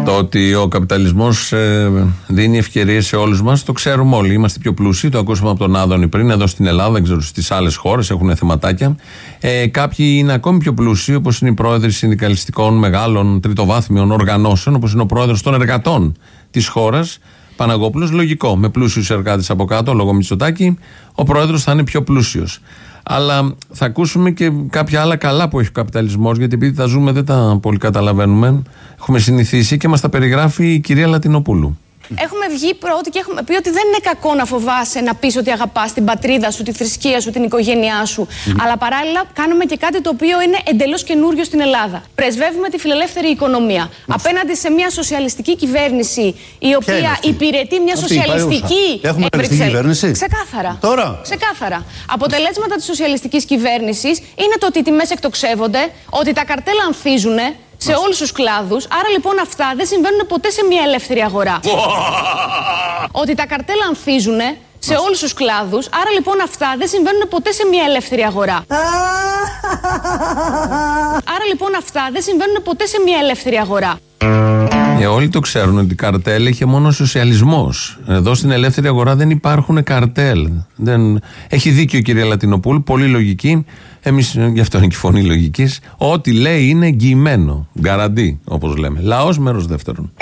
Το ότι ο καπιταλισμός δίνει ευκαιρίες σε όλους μας, το ξέρουμε όλοι. Είμαστε πιο πλούσιοι, το ακούσαμε από τον Άδωνη πριν. Εδώ στην Ελλάδα, δεν ξέρω στις άλλες χώρες έχουν θεματάκια. Ε, κάποιοι είναι ακόμη πιο πλούσιοι, όπως είναι οι πρόεδροι συνδικαλιστικών μεγάλων τριτοβάθμιων οργανώσεων, όπως είναι ο πρόεδρος των εργατών της χώρας, Παναγόπουλος. Λογικό, με πλούσιους εργάτες από κάτω, λόγω Μητσοτάκη, ο πρόεδρος θα είναι πιο πλούσιος. Αλλά θα ακούσουμε και κάποια άλλα καλά που έχει ο καπιταλισμός, γιατί επειδή τα ζούμε δεν τα πολύ καταλαβαίνουμε. Έχουμε συνηθίσει και μας τα περιγράφει η κυρία Λατινοπούλου. Έχουμε βγει πρώτοι και έχουμε πει ότι δεν είναι κακό να φοβάσαι να πεις ότι αγαπάς την πατρίδα σου, τη θρησκεία σου, την οικογένειά σου. Αλλά παράλληλα κάνουμε και κάτι το οποίο είναι εντελώς καινούριο στην Ελλάδα. Πρεσβεύουμε τη φιλελεύθερη οικονομία. Απέναντι σε μια σοσιαλιστική κυβέρνηση η οποία αυτή; υπηρετεί μια Αυτή, η σοσιαλιστική. παρούσα. Έχουμε ε, καλλιστική Βρυξέλλες. κυβέρνηση; Ξεκάθαρα. Τώρα; Ξεκάθαρα. Αποτελέσματα της σοσιαλιστικής κυβέρνησης είναι το ότι οι τιμές εκτοξεύονται, ότι τα καρτέλα ανθίζουν σε όλους τους κλάδους. Άρα λοιπόν αυτά δεν συμβαίνουν ποτέ σε μια ελεύθερη αγορά. ότι τα καρτέλα ανθίζουν σε όλους τους κλάδους. Άρα λοιπόν αυτά δεν συμβαίνουν ποτέ σε μια ελεύθερη αγορά. Άρα λοιπόν αυτά δεν συμβαίνουν ποτέ σε μια ελεύθερη αγορά. Ε, όλοι το ξέρουν ότι καρτέλ είχε μόνο σοσιαλισμός. Εδώ στην ελεύθερη αγορά δεν υπάρχουν καρτέλ. Δεν... Έχει δίκιο η κυρία Λατινοπούλ, πολύ λογική. Εμείς, γι' αυτό είναι και η φωνή λογικής. Ό,τι λέει είναι εγγυημένο. Γκαραντί, όπως λέμε. Λαός μέρος δεύτερον.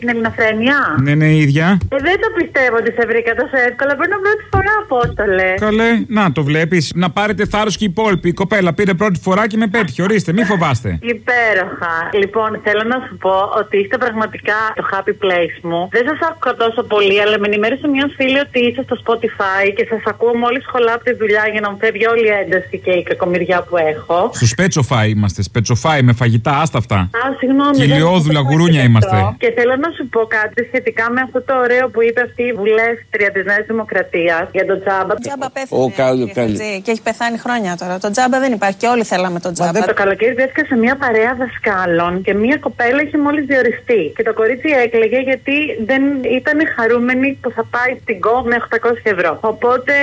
Είναι ελληνοφρένεια. Ναι, ναι, η ίδια. Ε, δεν το πιστεύω ότι σε βρήκα τόσο εύκολα. Παίρνω πρώτη φορά, Απόστολε. Καλέ, να το βλέπεις. Να πάρετε θάρρος και οι υπόλοιποι. Η κοπέλα πήρε πρώτη φορά και με πέτυχε. Ορίστε, μη φοβάστε. Υπέροχα. Λοιπόν, θέλω να σου πω ότι είστε πραγματικά το happy place μου. Δεν σας άκουγα τόσο πολύ, αλλά με ενημέρωσε μια φίλη ότι είστε στο Spotify και σας ακούω μόλις σχολά από τη δουλειά για να μου φεύγει όλη η ένταση και η κακομοιριά που έχω. Στο σπέτσοφάι είμαστε. Σπετσοφάι με φαγητά, άστα αυτά. Α, συγγνώμη. Κυλιόδουλα, γουρούνια είμαστε. Και θέλω να σου πω κάτι σχετικά με αυτό το ωραίο που είπε αυτή η βουλεύτρια της Νέας Δημοκρατίας για τον Τζάμπα. Τζάμπα πέθανε. Ο Κάλλου, Χατζή, Και έχει πεθάνει χρόνια τώρα. Το Τζάμπα δεν υπάρχει και όλοι θέλαμε τον Τζάμπα. Το καλοκαίρι βρέθηκα σε μια παρέα δασκάλων και μια κοπέλα είχε μόλις διοριστεί. Και το κορίτσι έκλαιγε γιατί δεν ήταν χαρούμενη που θα πάει στην ΚΟ με 800 ευρώ. Οπότε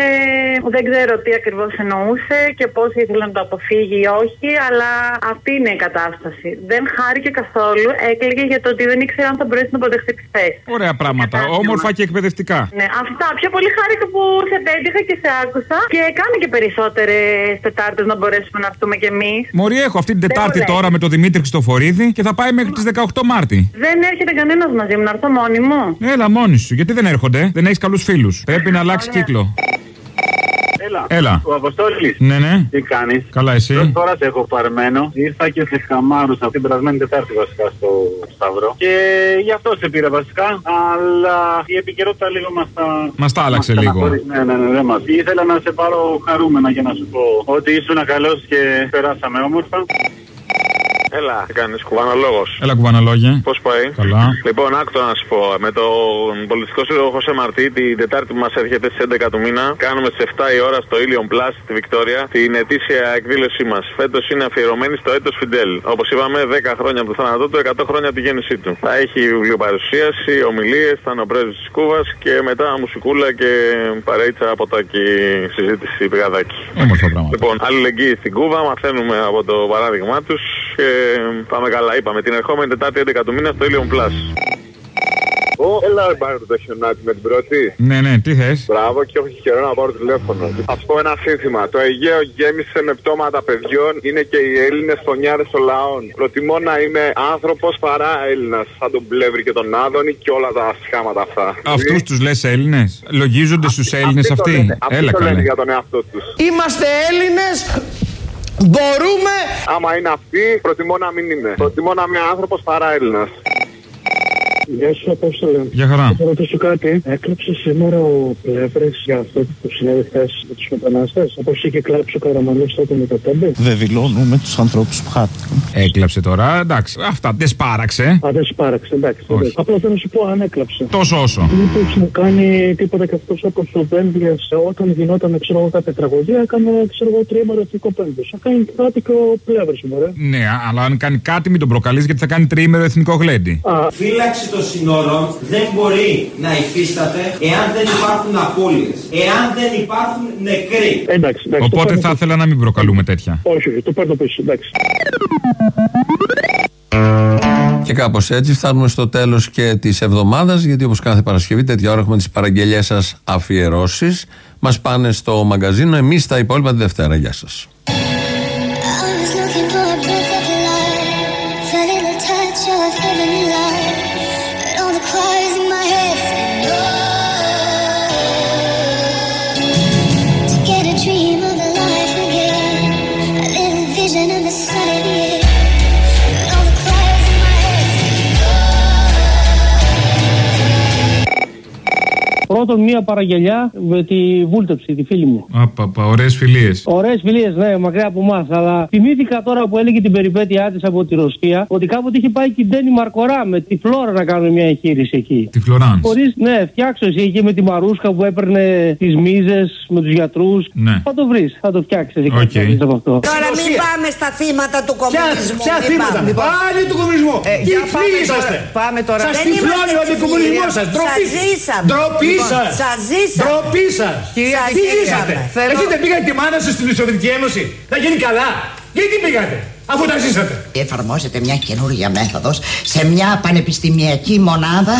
δεν ξέρω τι ακριβώς εννοούσε και πώς ήθελε να το αποφύγει ή όχι, αλλά αυτή είναι η κατάσταση. Δεν χάρηκε καθόλου, έκλαιγε για το ότι δεν ήξερε αν θα μπορέσει να αποδεχτεί τη θέση. Ωραία πράγματα. Όμορφα και εκπαιδευτικά. Ναι, αυτά. Πιο πολύ χάρηκα που σε πέτυχα και σε άκουσα και κάνε και περισσότερες Τετάρτες να μπορέσουμε να έρθουμε κι εμείς. Μωρή, έχω αυτή την Δεν Τετάρτη μου λες. τώρα με τον Δημήτρη Χριστοφορίδη και θα πάει μέχρι τις 18 Μάρτη. Δεν έρχεται κανένας μαζί μου, να έρθω μόνη μου. Έλα μόνη σου, γιατί δεν έρχονται, δεν έχεις καλούς φίλους. Πρέπει να αλλάξει κύκλο. Έλα. Έλα. Ο Αποστόλης. Ναι, ναι. Τι κάνεις; Καλά, εσύ. Πρώτη φορά σε έχω παρμένο. Ήρθα και σε χαμάρωσα την περασμένη Τετάρτη βασικά στο Σταυρό. Και γι' αυτό σε πήρα βασικά. Αλλά η επικαιρότητα λίγο μας τα. Μας τα άλλαξε μας λίγο. στεναχωρεί. Ναι, ναι, ναι, δεν μα. Ήθελα να σε πάρω χαρούμενα για να σου πω ότι ήσουν καλός και περάσαμε όμορφα. Έλα, τι κάνεις, κουβανολόγος. Έλα κουβανολόγια. Πώς πάει; Καλά. Λοιπόν, άκου να σου πω. Με τον πολιτικό σύλλογο Χωσέ Μαρτί, την Τετάρτη που μας έρχεται στις 11 του μήνα, κάνουμε στις 7 η ώρα στο Ilion Plus στη Βικτόρια την ετήσια εκδήλωσή μας. Φέτος είναι αφιερωμένη στο έτος Φιντέλ. Όπως είπαμε, 10 χρόνια από το θάνατό του, 100 χρόνια από τη γέννησή του. Θα έχει βιβλιοπαρουσίαση, ομιλίες, θα είναι ο πρέσβης της Κούβας και μετά μουσικούλα και παρέιτσα από τα και συζήτηση πηγαδάκι. Όμορφα πράγματα. Λοιπόν, αλληλεγγύη στην Κούβα, μαθαίνουμε από το παράδειγμά τους και πάμε καλά. Είπαμε την ερχόμενη Τετάρτη 11 του μήνα στο Ilion Plus. Ω, έλα, ρε πάρε το χιονάτι με την πρώτη. Ναι, ναι, τι θες; Μπράβο και όχι καιρό να πάρω τηλέφωνο. Α πω ένα σύνθημα. Το Αιγαίο γέμισε με πτώματα παιδιών. Είναι και οι Έλληνες φωνιάρε των λαών. Προτιμώ να είμαι άνθρωπος παρά Έλληνας. Σαν τον Πλεύρη και τον Άδωνη και όλα τα σχάματα αυτά. Αυτούς τους λες Έλληνες; Λογίζονται στους Έλληνες το αυτοί; λένε. Αυτοί Έλα το λένε καλέ. για τον εαυτό τους. Είμαστε Έλληνες. Μπορούμε. Άμα είναι αυτοί, προτιμώ να μην είμαι. Προτιμώ να είμαι άνθρωπος παρά Έλληνας. Γεια σου, Απόστολε. Γεια χαρά. Θα ρωτήσω κάτι. Έκλαψε σήμερα ο Πλεύρης για αυτό που συνέβη χθες με τους μετανάστες, όπως είχε κλάψει ο Καραμανλό τότε με το τέμπε. Δεν δηλώνουμε τους ανθρώπους που χάθηκαν. Έκλαψε τώρα, εντάξει. Αυτά δεν σπάραξε. Α, δεν σπάραξε, εντάξει. Όχι. εντάξει. Απλά θέλω να σου πω αν έκλαψε. Τόσο όσο. Μήπως μου κάνει τίποτα και αυτός όπω ο Πένδια όταν γινόταν ξέρω εγώ κάποια τραγωδία, έκανε ξέρω εγώ τρίμερο εθνικό πένδο. Θα κάνει κάτι και ο Πλεύρης μου, ρε. Ναι, αλλά αν κάνει κάτι μην τον προκαλείς γιατί θα κάνει τριήμερο εθνικό γλέντι. Φύλαξη των συνόρων δεν μπορεί να υφίσταται εάν δεν υπάρχουν απώλειες, εάν δεν υπάρχουν νεκροί. Εντάξει, εντάξει. το Οπότε παίρνω θα πίσω. ήθελα να μην προκαλούμε τέτοια. Όχι, όχι, το παίρνω πίσω, εντάξει. Και κάπως έτσι φτάνουμε στο τέλος και της εβδομάδας, γιατί όπως κάθε Παρασκευή, τέτοια ώρα έχουμε τις παραγγελίες σας αφιερώσεις. Μας πάνε στο μαγκαζίνο, εμείς τα υπόλοιπα τη Δευτέρα. Γεια σας. Πρώτον, μία παραγγελιά με τη Βούλτεψη, τη φίλη μου. Απαπα, ωραίες φιλίες. Ωραίες φιλίες, ναι, μακριά από εμάς. Αλλά θυμήθηκα τώρα που έλεγε την περιπέτειά της από τη Ρωσία ότι κάποτε είχε πάει και η Ντένι Μαρκορά με τη Φλόρα να κάνουμε μια εγχείρηση εκεί. Τη Φλωράνς. Χωρίς, ναι, φτιάξω εσύ εκεί με τη Μαρούσκα που έπαιρνε τις μίζες με τους γιατρούς. Ναι. Θα το βρεις, θα το φτιάξεις εσύ Οκ. κάτι να δεις από αυτό. Τώρα μην πάμε στα θύματα του κομμουνισμού. ποια Μην θύματα; πάμε. Λοιπόν, Πάλι του κομμουνισμού. Ε, Τι για πάμε φλίγοι τώρα- είσαστε. Πάμε τώρα. Σας Δεν τυφλώνει είμαστε ο αντικομμουνισμός τυφλοί. σας. Ντροπή. Σας ζήσαμε. Ντροπή Λοιπόν, σας. Σας ζήσαμε. Ντροπή σας. Κυρία Τι Κυριακά, ζήσατε. θέλω- Εσείς δεν πήγατε τη μάνα σας στην Σοβιετική Ένωση. Θα γίνει καλά. Γιατί πήγατε. αφού τα ζήσατε. Εφαρμόζεται μια καινούργια μέθοδος σε μια πανεπιστημιακή μονάδα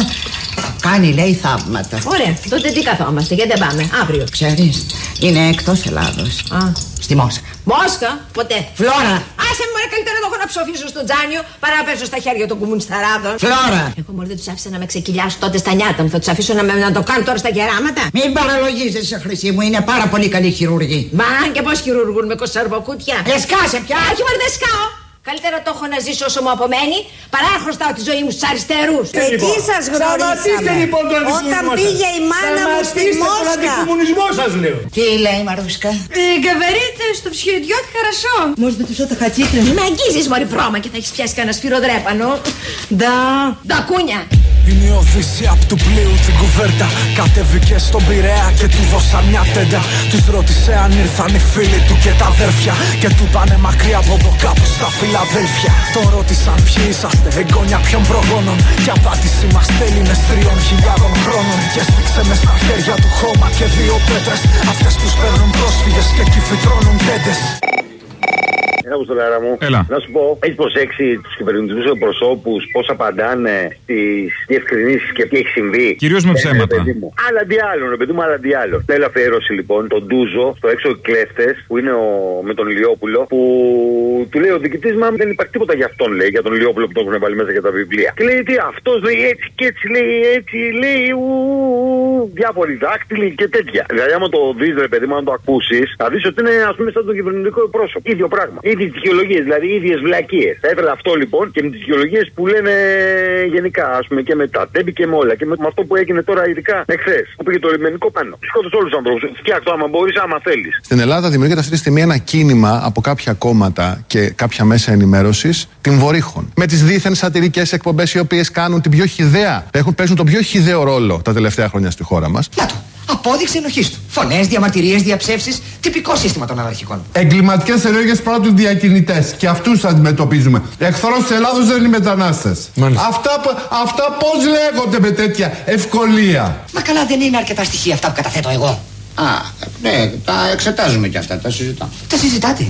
που κάνει λέει θαύματα. Ωραία, τότε τι καθόμαστε, γιατί δεν πάμε, αύριο. Ξέρεις, είναι εκτός Ελλάδος. Α. Στη Μόσχα. Μόσχα, ποτέ. Φλόρα. Άσε μου, ρε, καλύτερα να έχω να ψοφήσω στο τζάνιο παρά να πέσω στα χέρια των κομμουνισταράδων. Φλόρα. Εγώ μόλι δεν τους άφησα να με ξεκυλιάσουν τότε στα νιάτα μου. Θα τους αφήσω να, με, να το κάνουν τώρα στα γεράματα. Μην παραλογίζεσαι, Χρυσή μου, είναι πάρα πολύ καλή χειρούργη. Μα και πώς χειρουργούν με κοσαρβοκούτια. Εσκάσε πια. Όχι, μόλι δεν σκάω. Καλύτερα το έχω να ζήσω όσο μου απομένει παρά να χρωστάω τη ζωή μου στους αριστερούς. Εκεί λοιπόν, σας γνωρίσαμε. Λοιπόν τον Όταν πήγε η μάνα μου στη Μόσχα. τον αντικομουνισμό σας λέω. Τι λέει η Μαρούσκα; Ε, Καβερίτε στο ψυχιδιώτη χαρασό. Μόλις με του τα χατσίτρε. Με αγγίζεις μόλι βρώμα και θα έχεις πιάσει κανένα σφυροδρέπανο. Ντα. Ντακούνια. Είναι η Οδύσσια απ' του πλοίου την κουβέρτα. Κατέβηκε στον Πειραιά και του δώσα μια τέντα. Τους ρώτησε αν ήρθαν οι φίλοι του και τα αδέρφια. Και του πάνε μακριά από εδώ κάπου στα Φιλαδέλφια. Τον ρώτησαν ποιοι είσαστε εγγόνια ποιων προγόνων. Και απάντηση μας Έλληνες τριών χιλιάδων χρόνων. Και σφίξε μες στα χέρια του χώμα και δύο πέτρες. Αυτές που παίρνουν πρόσφυγες και εκεί φυτρώνουν τέντες Έλα, Αποστολάρα μου. Έλα. Να σου πω, έχεις προσέξει τους κυβερνητικούς προσώπου πώς απαντάνε στις διευκρινήσεις και τι έχει συμβεί; Κυρίως με Ε, ψέματα. ρε παιδί μου. Άλλα τι άλλο, ρε παιδί μου, άλλα τι άλλο. Θέλω αφιέρωση λοιπόν τον Ντούζο στο έξω κλέφτες που είναι ο, με τον Λιόπουλο που του λέει ο διοικητής μα δεν υπάρχει τίποτα για αυτόν λέει, για τον Λιόπουλο που τον έχουν βάλει μέσα για τα βιβλία. Και λέει τι αυτός λέει έτσι και έτσι λέει έτσι λέει ου, ου, διάφοροι δάκτυλοι και τέτοια. Δηλαδή άμα το δεις ρε παιδί μου, αν το ακούσεις, θα δεις ότι είναι ας πούμε σαν το κυβερνητικό πρόσωπο. ίδιο πράγμα. Ίδιε δικαιολογίες, δηλαδή ίδιες βλακίες. Θα ήθελα αυτό λοιπόν και με τις δικαιολογίες που λένε γενικά, ας πούμε και με τα τέμπη και με όλα. Και με, με αυτό που έγινε τώρα ειδικά εχθέ. Που πήγε το λιμενικό πάνω. Σκότωσε όλους τους ανθρώπους. Φτιάξτε το άμα μπορείς, άμα θέλεις. Στην Ελλάδα δημιουργείται αυτή τη στιγμή ένα κίνημα από κάποια κόμματα και κάποια μέσα ενημέρωσης την βορύχων. Με τις δίθεν σατυρικές εκπομπές οι οποίες κάνουν την πιο χιδέα, έχουν παίζουν τον πιο χιδαίο ρόλο τα τελευταία χρόνια στη χώρα μας. Απόδειξη ενοχής του. Φωνές, διαμαρτυρίες, διαψεύσεις. Τυπικό σύστημα των αναρχικών. Εγκληματικές ενέργειες πρώτου τους διακινητές. Και αυτούς αντιμετωπίζουμε. Εχθρός της Ελλάδος δεν είναι οι μετανάστε. Αυτά, π- αυτά πώς λέγονται με τέτοια ευκολία; Μα καλά, δεν είναι αρκετά στοιχεία αυτά που καταθέτω εγώ. Α, ναι, τα εξετάζουμε κι αυτά, τα συζητάμε. Τα συζητάτε;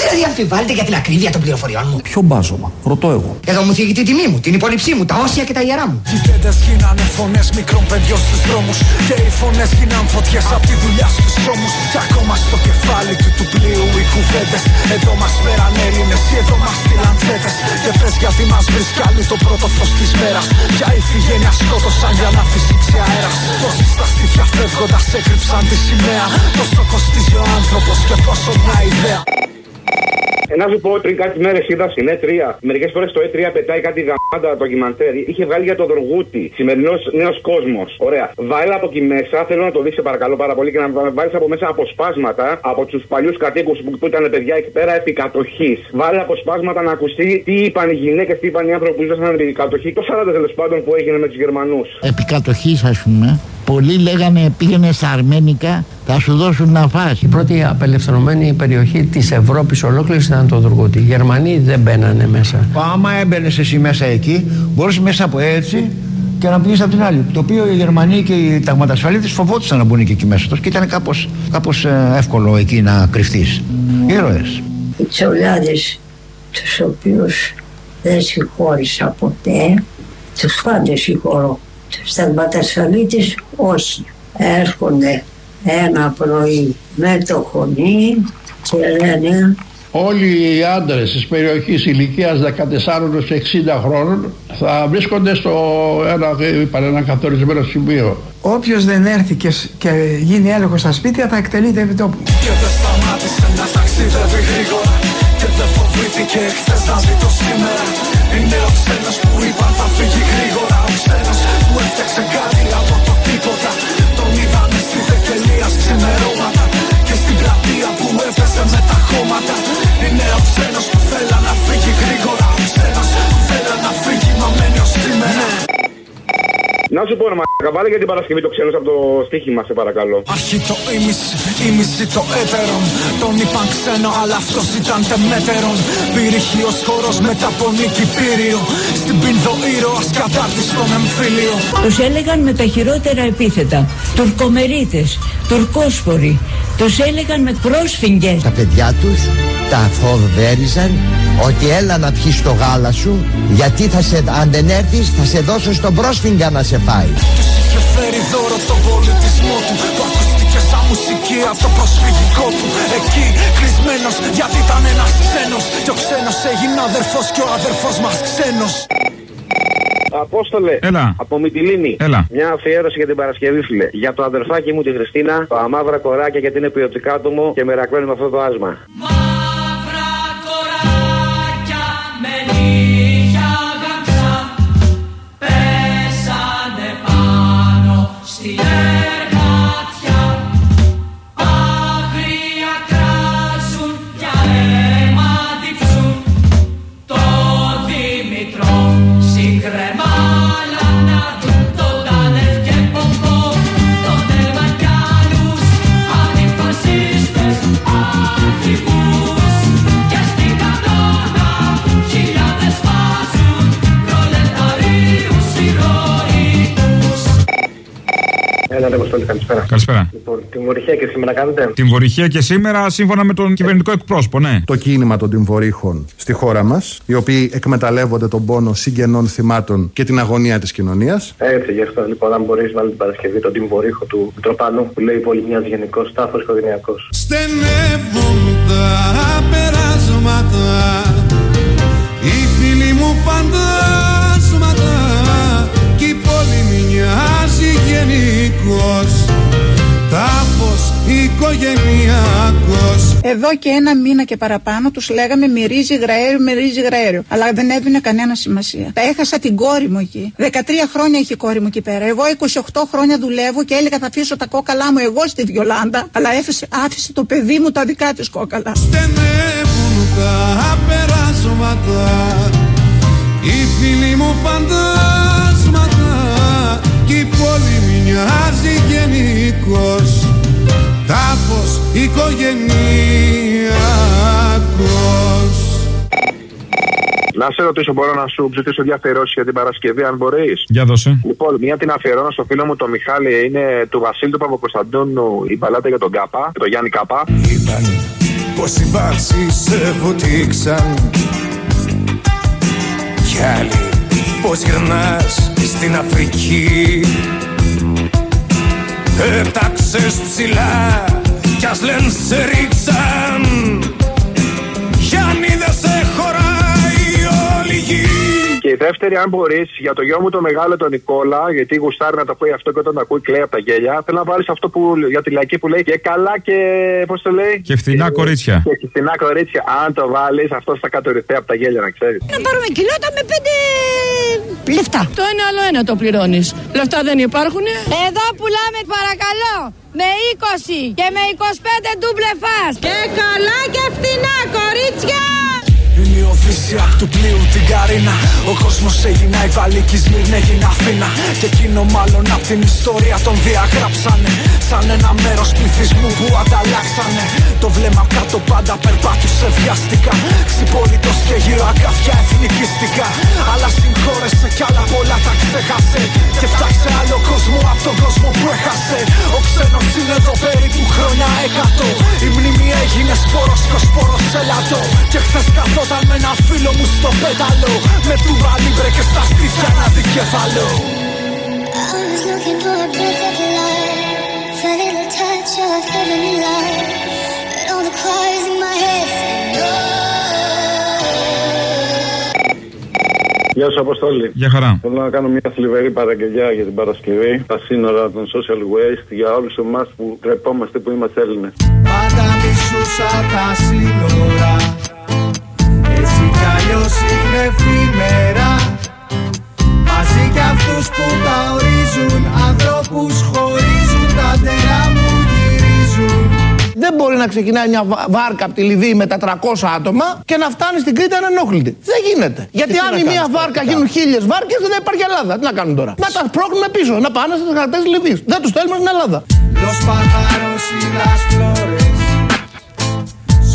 Δηλαδή, αμφιβάλλετε για την ακρίβεια των πληροφοριών μου; Ποιο μπάζωμα, ρωτώ εγώ. Εδώ μου θίγει την τιμή μου, την υπόλοιψή μου, τα όσια και τα ιερά μου. Γητέντες γίνανε φωνές μικρών παιδιών στους δρόμους Και οι φωνές γίναν φωτιές απ' τη δουλειά στους δρόμους Κι ακόμα στο κεφάλι του του πλοίου οι κουβέντες Εδώ μας φέραν Έλληνες ή εδώ μας στείλαν τσέτες Και πες γιατί μας βρίσκει άλλη το πρώτο φως της μέρας Ποια ηθιγένεια σκότωσαν για να φυσήξει αέρας Τόσοι στα στήθια φεύγοντας έκρυψαν τη σημαία Πόσο κοστίζει ο άνθρωπος και πόσο μια ιδέα Ε, να σου πω πριν κάτι μέρες είδα στην E3. Μερικές φορές το E3 πετάει κάτι γαμάτα ντοκιμαντέρ. Είχε βγάλει για τον Δοργούτη. Σημερινός νέος κόσμος. Ωραία. Βάλε από εκεί μέσα, θέλω να το δεις σε παρακαλώ πάρα πολύ και να βάλεις από μέσα αποσπάσματα από τους παλιούς κατοίκους που, που ήταν παιδιά εκεί πέρα επί κατοχή. Βάλε αποσπάσματα να ακουστεί τι είπαν οι γυναίκες, τι είπαν οι άνθρωποι που ζούσαν επί κατοχή. Το 40 τέλος πάντων που έγινε με τους Γερμανούς. επικατοχής ας πούμε πολλοί λέγανε πήγαινες στα αρμένικα θα σου δώσουν να φας Η πρώτη απελευθερωμένη περιοχή της Ευρώπης ολόκληρης ήταν το Δουργούτι. Οι Γερμανοί δεν μπαίνανε μέσα. άμα έμπαινες εσύ μέσα εκεί μπορούσε μέσα από έτσι και να πηγείς από την άλλη. Το οποίο οι Γερμανοί και οι ταγματασφαλίτες φοβόντουσαν να μπουν και εκεί μέσα. Τους και ήταν κάπως, κάπως ε, εύκολο εκεί να κρυφτείς. Ήρωες. Οι τσολιάδες τους οποίους δεν συγχώρησα ποτέ τους πάντες συγχωρώ τους σταγματασφαλίτες όχι έρχονται ένα πρωί με το χωνί και λένε Όλοι οι άντρες της περιοχής ηλικίας 14 έως 60 χρόνων θα βρίσκονται στο ένα, είπαν, ένα καθορισμένο σημείο. Όποιος δεν έρθει και, σ- και γίνει έλεγχος στα σπίτια θα εκτελείται επί τόπου. Και δεν σταμάτησε να ταξιδεύει γρήγορα Και δεν φοβήθηκε χθες να δει το σήμερα Είναι ο ξένος που είπαν θα φύγει γρήγορα Ο ξένος που έφτιαξε κάτι από το τίποτα Τον είδανε στη δεκελία ξημερώματα. Και στην πλατεία που έπεσε με τα χώματα. Είναι ο ξένος που θέλα να φύγει να φύγει μα μένει ως σήμερα Να σου πω, ρε Μαλάκα, βάλε για την Παρασκευή το ξένο από το στοίχημα, σε παρακαλώ. Αρχή το ίμιση, ίμιση το έτερον. Τον είπαν ξένο, αλλά αυτός ήταν τεμέτερον. Πυρηχείο χώρος μετά από νίκη πύριο. Στην πίνδο ήρωας κατάρτη στον εμφύλιο. Τους έλεγαν με τα χειρότερα επίθετα. Τουρκομερίτες, τουρκόσποροι. Τους έλεγαν με πρόσφυγγες. Τα παιδιά τους τα φοβέριζαν ότι έλα να πιεις το γάλα σου γιατί θα σε, αν δεν έρθεις θα σε δώσω στον πρόσφυγγα να σε φάει. Τους είχε φέρει δώρο τον πολιτισμό του. Που ακούστηκε σαν μουσική από το προσφυγικό του. Εκεί κλεισμένος γιατί ήταν ένας ξένος. Και ο ξένος έγινε αδερφός και ο αδερφός μας ξένος. Απόστολε. Έλα. Από Μυτιλίνη. Έλα. Μια αφιέρωση για την Παρασκευή, φίλε. Για το αδερφάκι μου τη Χριστίνα, τα μαύρα κοράκια γιατί είναι ποιοτικά του μου και μερακλώνει με αυτό το άσμα. Βορυχία και σήμερα κάνετε. Την Βορυχία και σήμερα σύμφωνα με τον κυβερνητικό εκπρόσωπο, ναι. Το κίνημα των τυμβορύχων στη χώρα μας, οι οποίοι εκμεταλλεύονται τον πόνο συγγενών θυμάτων και την αγωνία της κοινωνίας. Έτσι, γι' αυτό λοιπόν, αν μπορείς, βάλει την Παρασκευή τον τυμβορύχο του Μητροπάνου που λέει Πολύ μοιάζει γενικός τάφο οικογενειακό. Στενεύουν τα περάσματα Οι φίλοι μου φαντάσματα Κι η πόλη μοιάζει γενικός Τάφος οικογενειακός Εδώ και ένα μήνα και παραπάνω τους λέγαμε μυρίζει γραέριο, μυρίζει γραέριο. Αλλά δεν έδινε κανένα σημασία. Τα έχασα την κόρη μου εκεί. 13 χρόνια έχει η κόρη μου εκεί πέρα. Εγώ 28 χρόνια δουλεύω και έλεγα θα αφήσω τα κόκαλά μου εγώ στη Βιολάντα. Αλλά άφησε, άφησε το παιδί μου τα δικά της κόκαλα. Στενεύουν τα περάσματα Οι φίλοι μου φαντάσματα Κι η πόλη μοιάζει γενικός Τάφος οικογενειακός Να σε ρωτήσω, μπορώ να σου ζητήσω διαφερώσει για την Παρασκευή, αν μπορείς; Για δώσε. Λοιπόν, μία την αφιερώνω στο φίλο μου τον Μιχάλη, είναι του Βασίλη του Παπακοσταντίνου η παλάτα για τον Κάπα, το Γιάννη Κάπα. Είπαν πως οι βάσεις σε βουτήξαν Κι άλλοι πως γυρνάς στην Αφρική Έταξες ψηλά κι ας λένε σε ρίξαν η δεύτερη, αν μπορείς, για το γιο μου το μεγάλο τον Νικόλα, γιατί γουστάρει να το ακούει αυτό και όταν το ακούει κλαίει από τα γέλια. Θέλω να βάλεις αυτό που, για τη λαϊκή που λέει και καλά και. Πώς το λέει; Και φθηνά κορίτσια. Και φθηνά κορίτσια. Αν το βάλεις, αυτό θα κατορυφθεί από τα γέλια, να ξέρεις. Να πάρουμε κιλότα με πέντε λεφτά. Το ένα άλλο ένα το πληρώνεις. Λεφτά δεν υπάρχουν; Εδώ πουλάμε παρακαλώ με 20 και με 25 ντούμπλε φας. Και καλά και φτηνά κορίτσια. Είναι η οδύσσια του πλοίου την Καρίνα. Ο κόσμος έγινε η Βαλίκη Σμύρνη έγινε Αθήνα. Και εκείνο μάλλον απ' την ιστορία τον διαγράψανε. Σαν ένα μέρος πληθυσμού που ανταλλάξανε. Το βλέμμα απ' κάτω πάντα περπάτουσε βιαστικά. Ξυπόλυτος και γύρω αγκάθια εθνικιστικά Αλλά συγχώρεσε κι άλλα πολλά τα ξέχασε. Και φτιάξε άλλο κόσμο απ' τον κόσμο που έχασε. Ο ξένος είναι εδώ περίπου χρόνια εκατό Η μνήμη έγινε σπόρος και ο σπόρος ελαττό Και χθες καθόταν με ένα φίλο μου στο πέταλο. Με τούμπα λίμπρε και στα στήθια να δει κεφαλό I was looking for a perfect life, a little touch of heavenly light, but all the choirs in my head say Γεια σου, Αποστόλη. Γεια χαρά. Θέλω να κάνω μια θλιβερή παραγγελιά για την Παρασκευή. Τα σύνορα των social waste για όλους εμάς που τρεπόμαστε που είμαστε Έλληνες. Πάντα μισούσα τα σύνορα Έτσι κι αλλιώς είναι εφήμερα Μαζί κι αυτούς που τα ορίζουν Ανθρώπους χωρίζουν Τα τερά μου γυρίζουν Δεν μπορεί να ξεκινάει μια βα- βάρκα από τη Λιβύη με τα 300 άτομα και να φτάνει στην Κρήτη ανενόχλητη. Δεν γίνεται. Γιατί τι αν να η μία κάνεις βάρκα πρακτικά. γίνουν χίλιες βάρκες, δεν θα υπάρχει Ελλάδα. Τι να κάνουν τώρα; Να τα πρόκειται πίσω, να πάνε στις κρατέ τη Λιβύης. Δεν τους στέλνουμε στην Ελλάδα. Los pájaros y las flores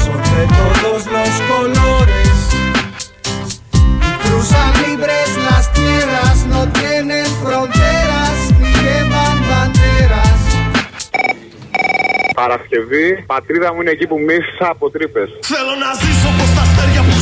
son de todos los colores y cruzan libres las tierras, no tienen fronteras Παρασκευή, πατρίδα μου είναι εκεί που μίσησα από τρύπες. Θέλω να ζήσω όπως τα αστέρια που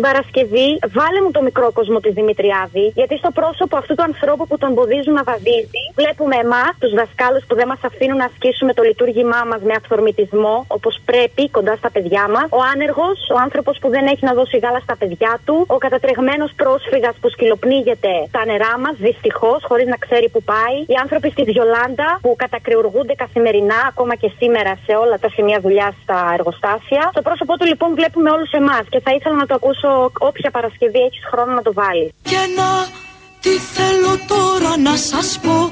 την Παρασκευή, βάλε μου το μικρό κόσμο της Δημητριάδη, γιατί στο πρόσωπο αυτού του ανθρώπου που τον εμποδίζουν να βαδίζει, βλέπουμε εμά, τους δασκάλους που δεν μας αφήνουν να ασκήσουμε το λειτουργήμά μας με αυθορμητισμό, όπως πρέπει, κοντά στα παιδιά μας, ο άνεργος, ο άνθρωπος που δεν έχει να δώσει γάλα στα παιδιά του, ο κατατρεγμένος πρόσφυγας που σκυλοπνίγεται τα νερά μας, δυστυχώς, χωρίς να ξέρει που πάει, οι άνθρωποι στη Βιολάντα που κατακριουργούνται καθημερινά, ακόμα και σήμερα σε όλα τα σημεία δουλειάς στα εργοστάσια. Στο πρόσωπό του λοιπόν βλέπουμε όλους εμάς και θα ήθελα να το ακούσω όποια Παρασκευή έχεις χρόνο να το βάλεις. Και να τι θέλω τώρα να σας πω.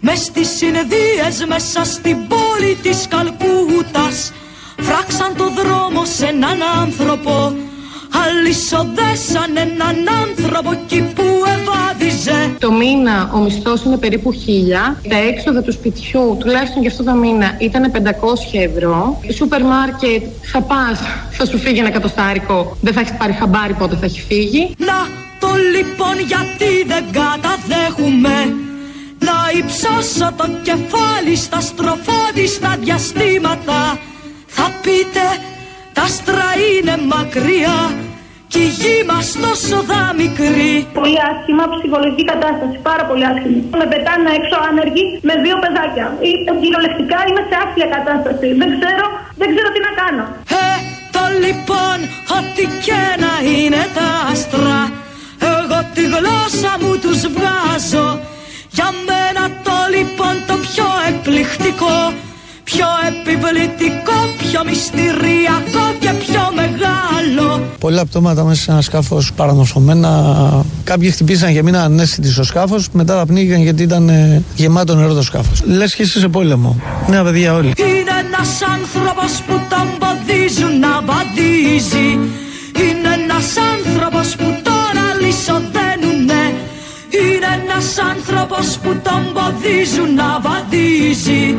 Μες στις συνεδρίες μέσα στην πόλη της Καλκούτας. Φράξαν το δρόμο σε έναν άνθρωπο Αλυσοδέσαν έναν άνθρωπο εκεί που ευάδιζε Το μήνα ο μισθός είναι περίπου 1000. Τα έξοδα του σπιτιού, τουλάχιστον για αυτό το μήνα, ήταν 500 ευρώ. Σούπερ μάρκετ, θα πας, θα σου φύγει ένα κατοστάρικο. Δεν θα έχεις πάρει χαμπάρι πότε θα έχεις φύγει. Να το λοιπόν γιατί δεν καταδέχουμε Να υψώσω το κεφάλι στα στροφόδιστα διαστήματα Θα πείτε τα άστρα είναι μακριά Κι η γη μας τόσο δα μικρή Πολύ άσχημα ψυχολογική κατάσταση, πάρα πολύ άσχημη. Με πετάνε έξω άνεργοι με δύο παιδάκια. Ή, κυριολεκτικά είμαι σε άθλια κατάσταση. Δεν ξέρω, δεν ξέρω τι να κάνω. Ε, το λοιπόν ό,τι και να είναι τα άστρα Εγώ τη γλώσσα μου τους βγάζω Για μένα το λοιπόν το πιο εκπληκτικό Πιο επιβλητικό, πιο μυστηριακό και πιο μεγάλο Πολλά πτώματα μέσα σε ένα σκάφος παρανοσωμένα. Κάποιοι χτυπήσαν και μείναν ανέστητοι στο σκάφος. Μετά τα πνίγηκαν γιατί ήταν ε, γεμάτο νερό το σκάφος. Λες και είσαι σε πόλεμο. Νέα παιδιά όλοι. Είναι ένας άνθρωπος που τον εμποδίζουν να βαδίζει Είναι ένας άνθρωπος που τον αλυσοδένουνε Είναι ένας άνθρωπος που τον εμποδίζουν να βαδίζει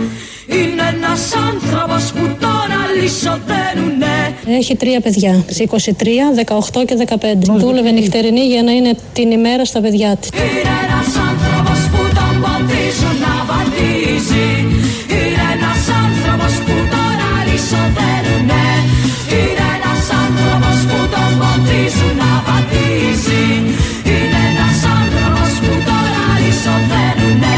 είναι ένας άνθρωπος που τώρα αλυσοδένουνε Έχει τρία παιδιά, 23, 18 και 15 Δούλευε νυχτερινή για να είναι την ημέρα στα παιδιά τη. Είναι ένας άνθρωπος που τον ποτίζουν να βαδίζει. Είναι ένας άνθρωπος που τον αλυσοδένουνε Είναι ένας άνθρωπος που τον ποτίζουν να βαδίζει. Είναι ένας άνθρωπος που τον αλυσοδένουνε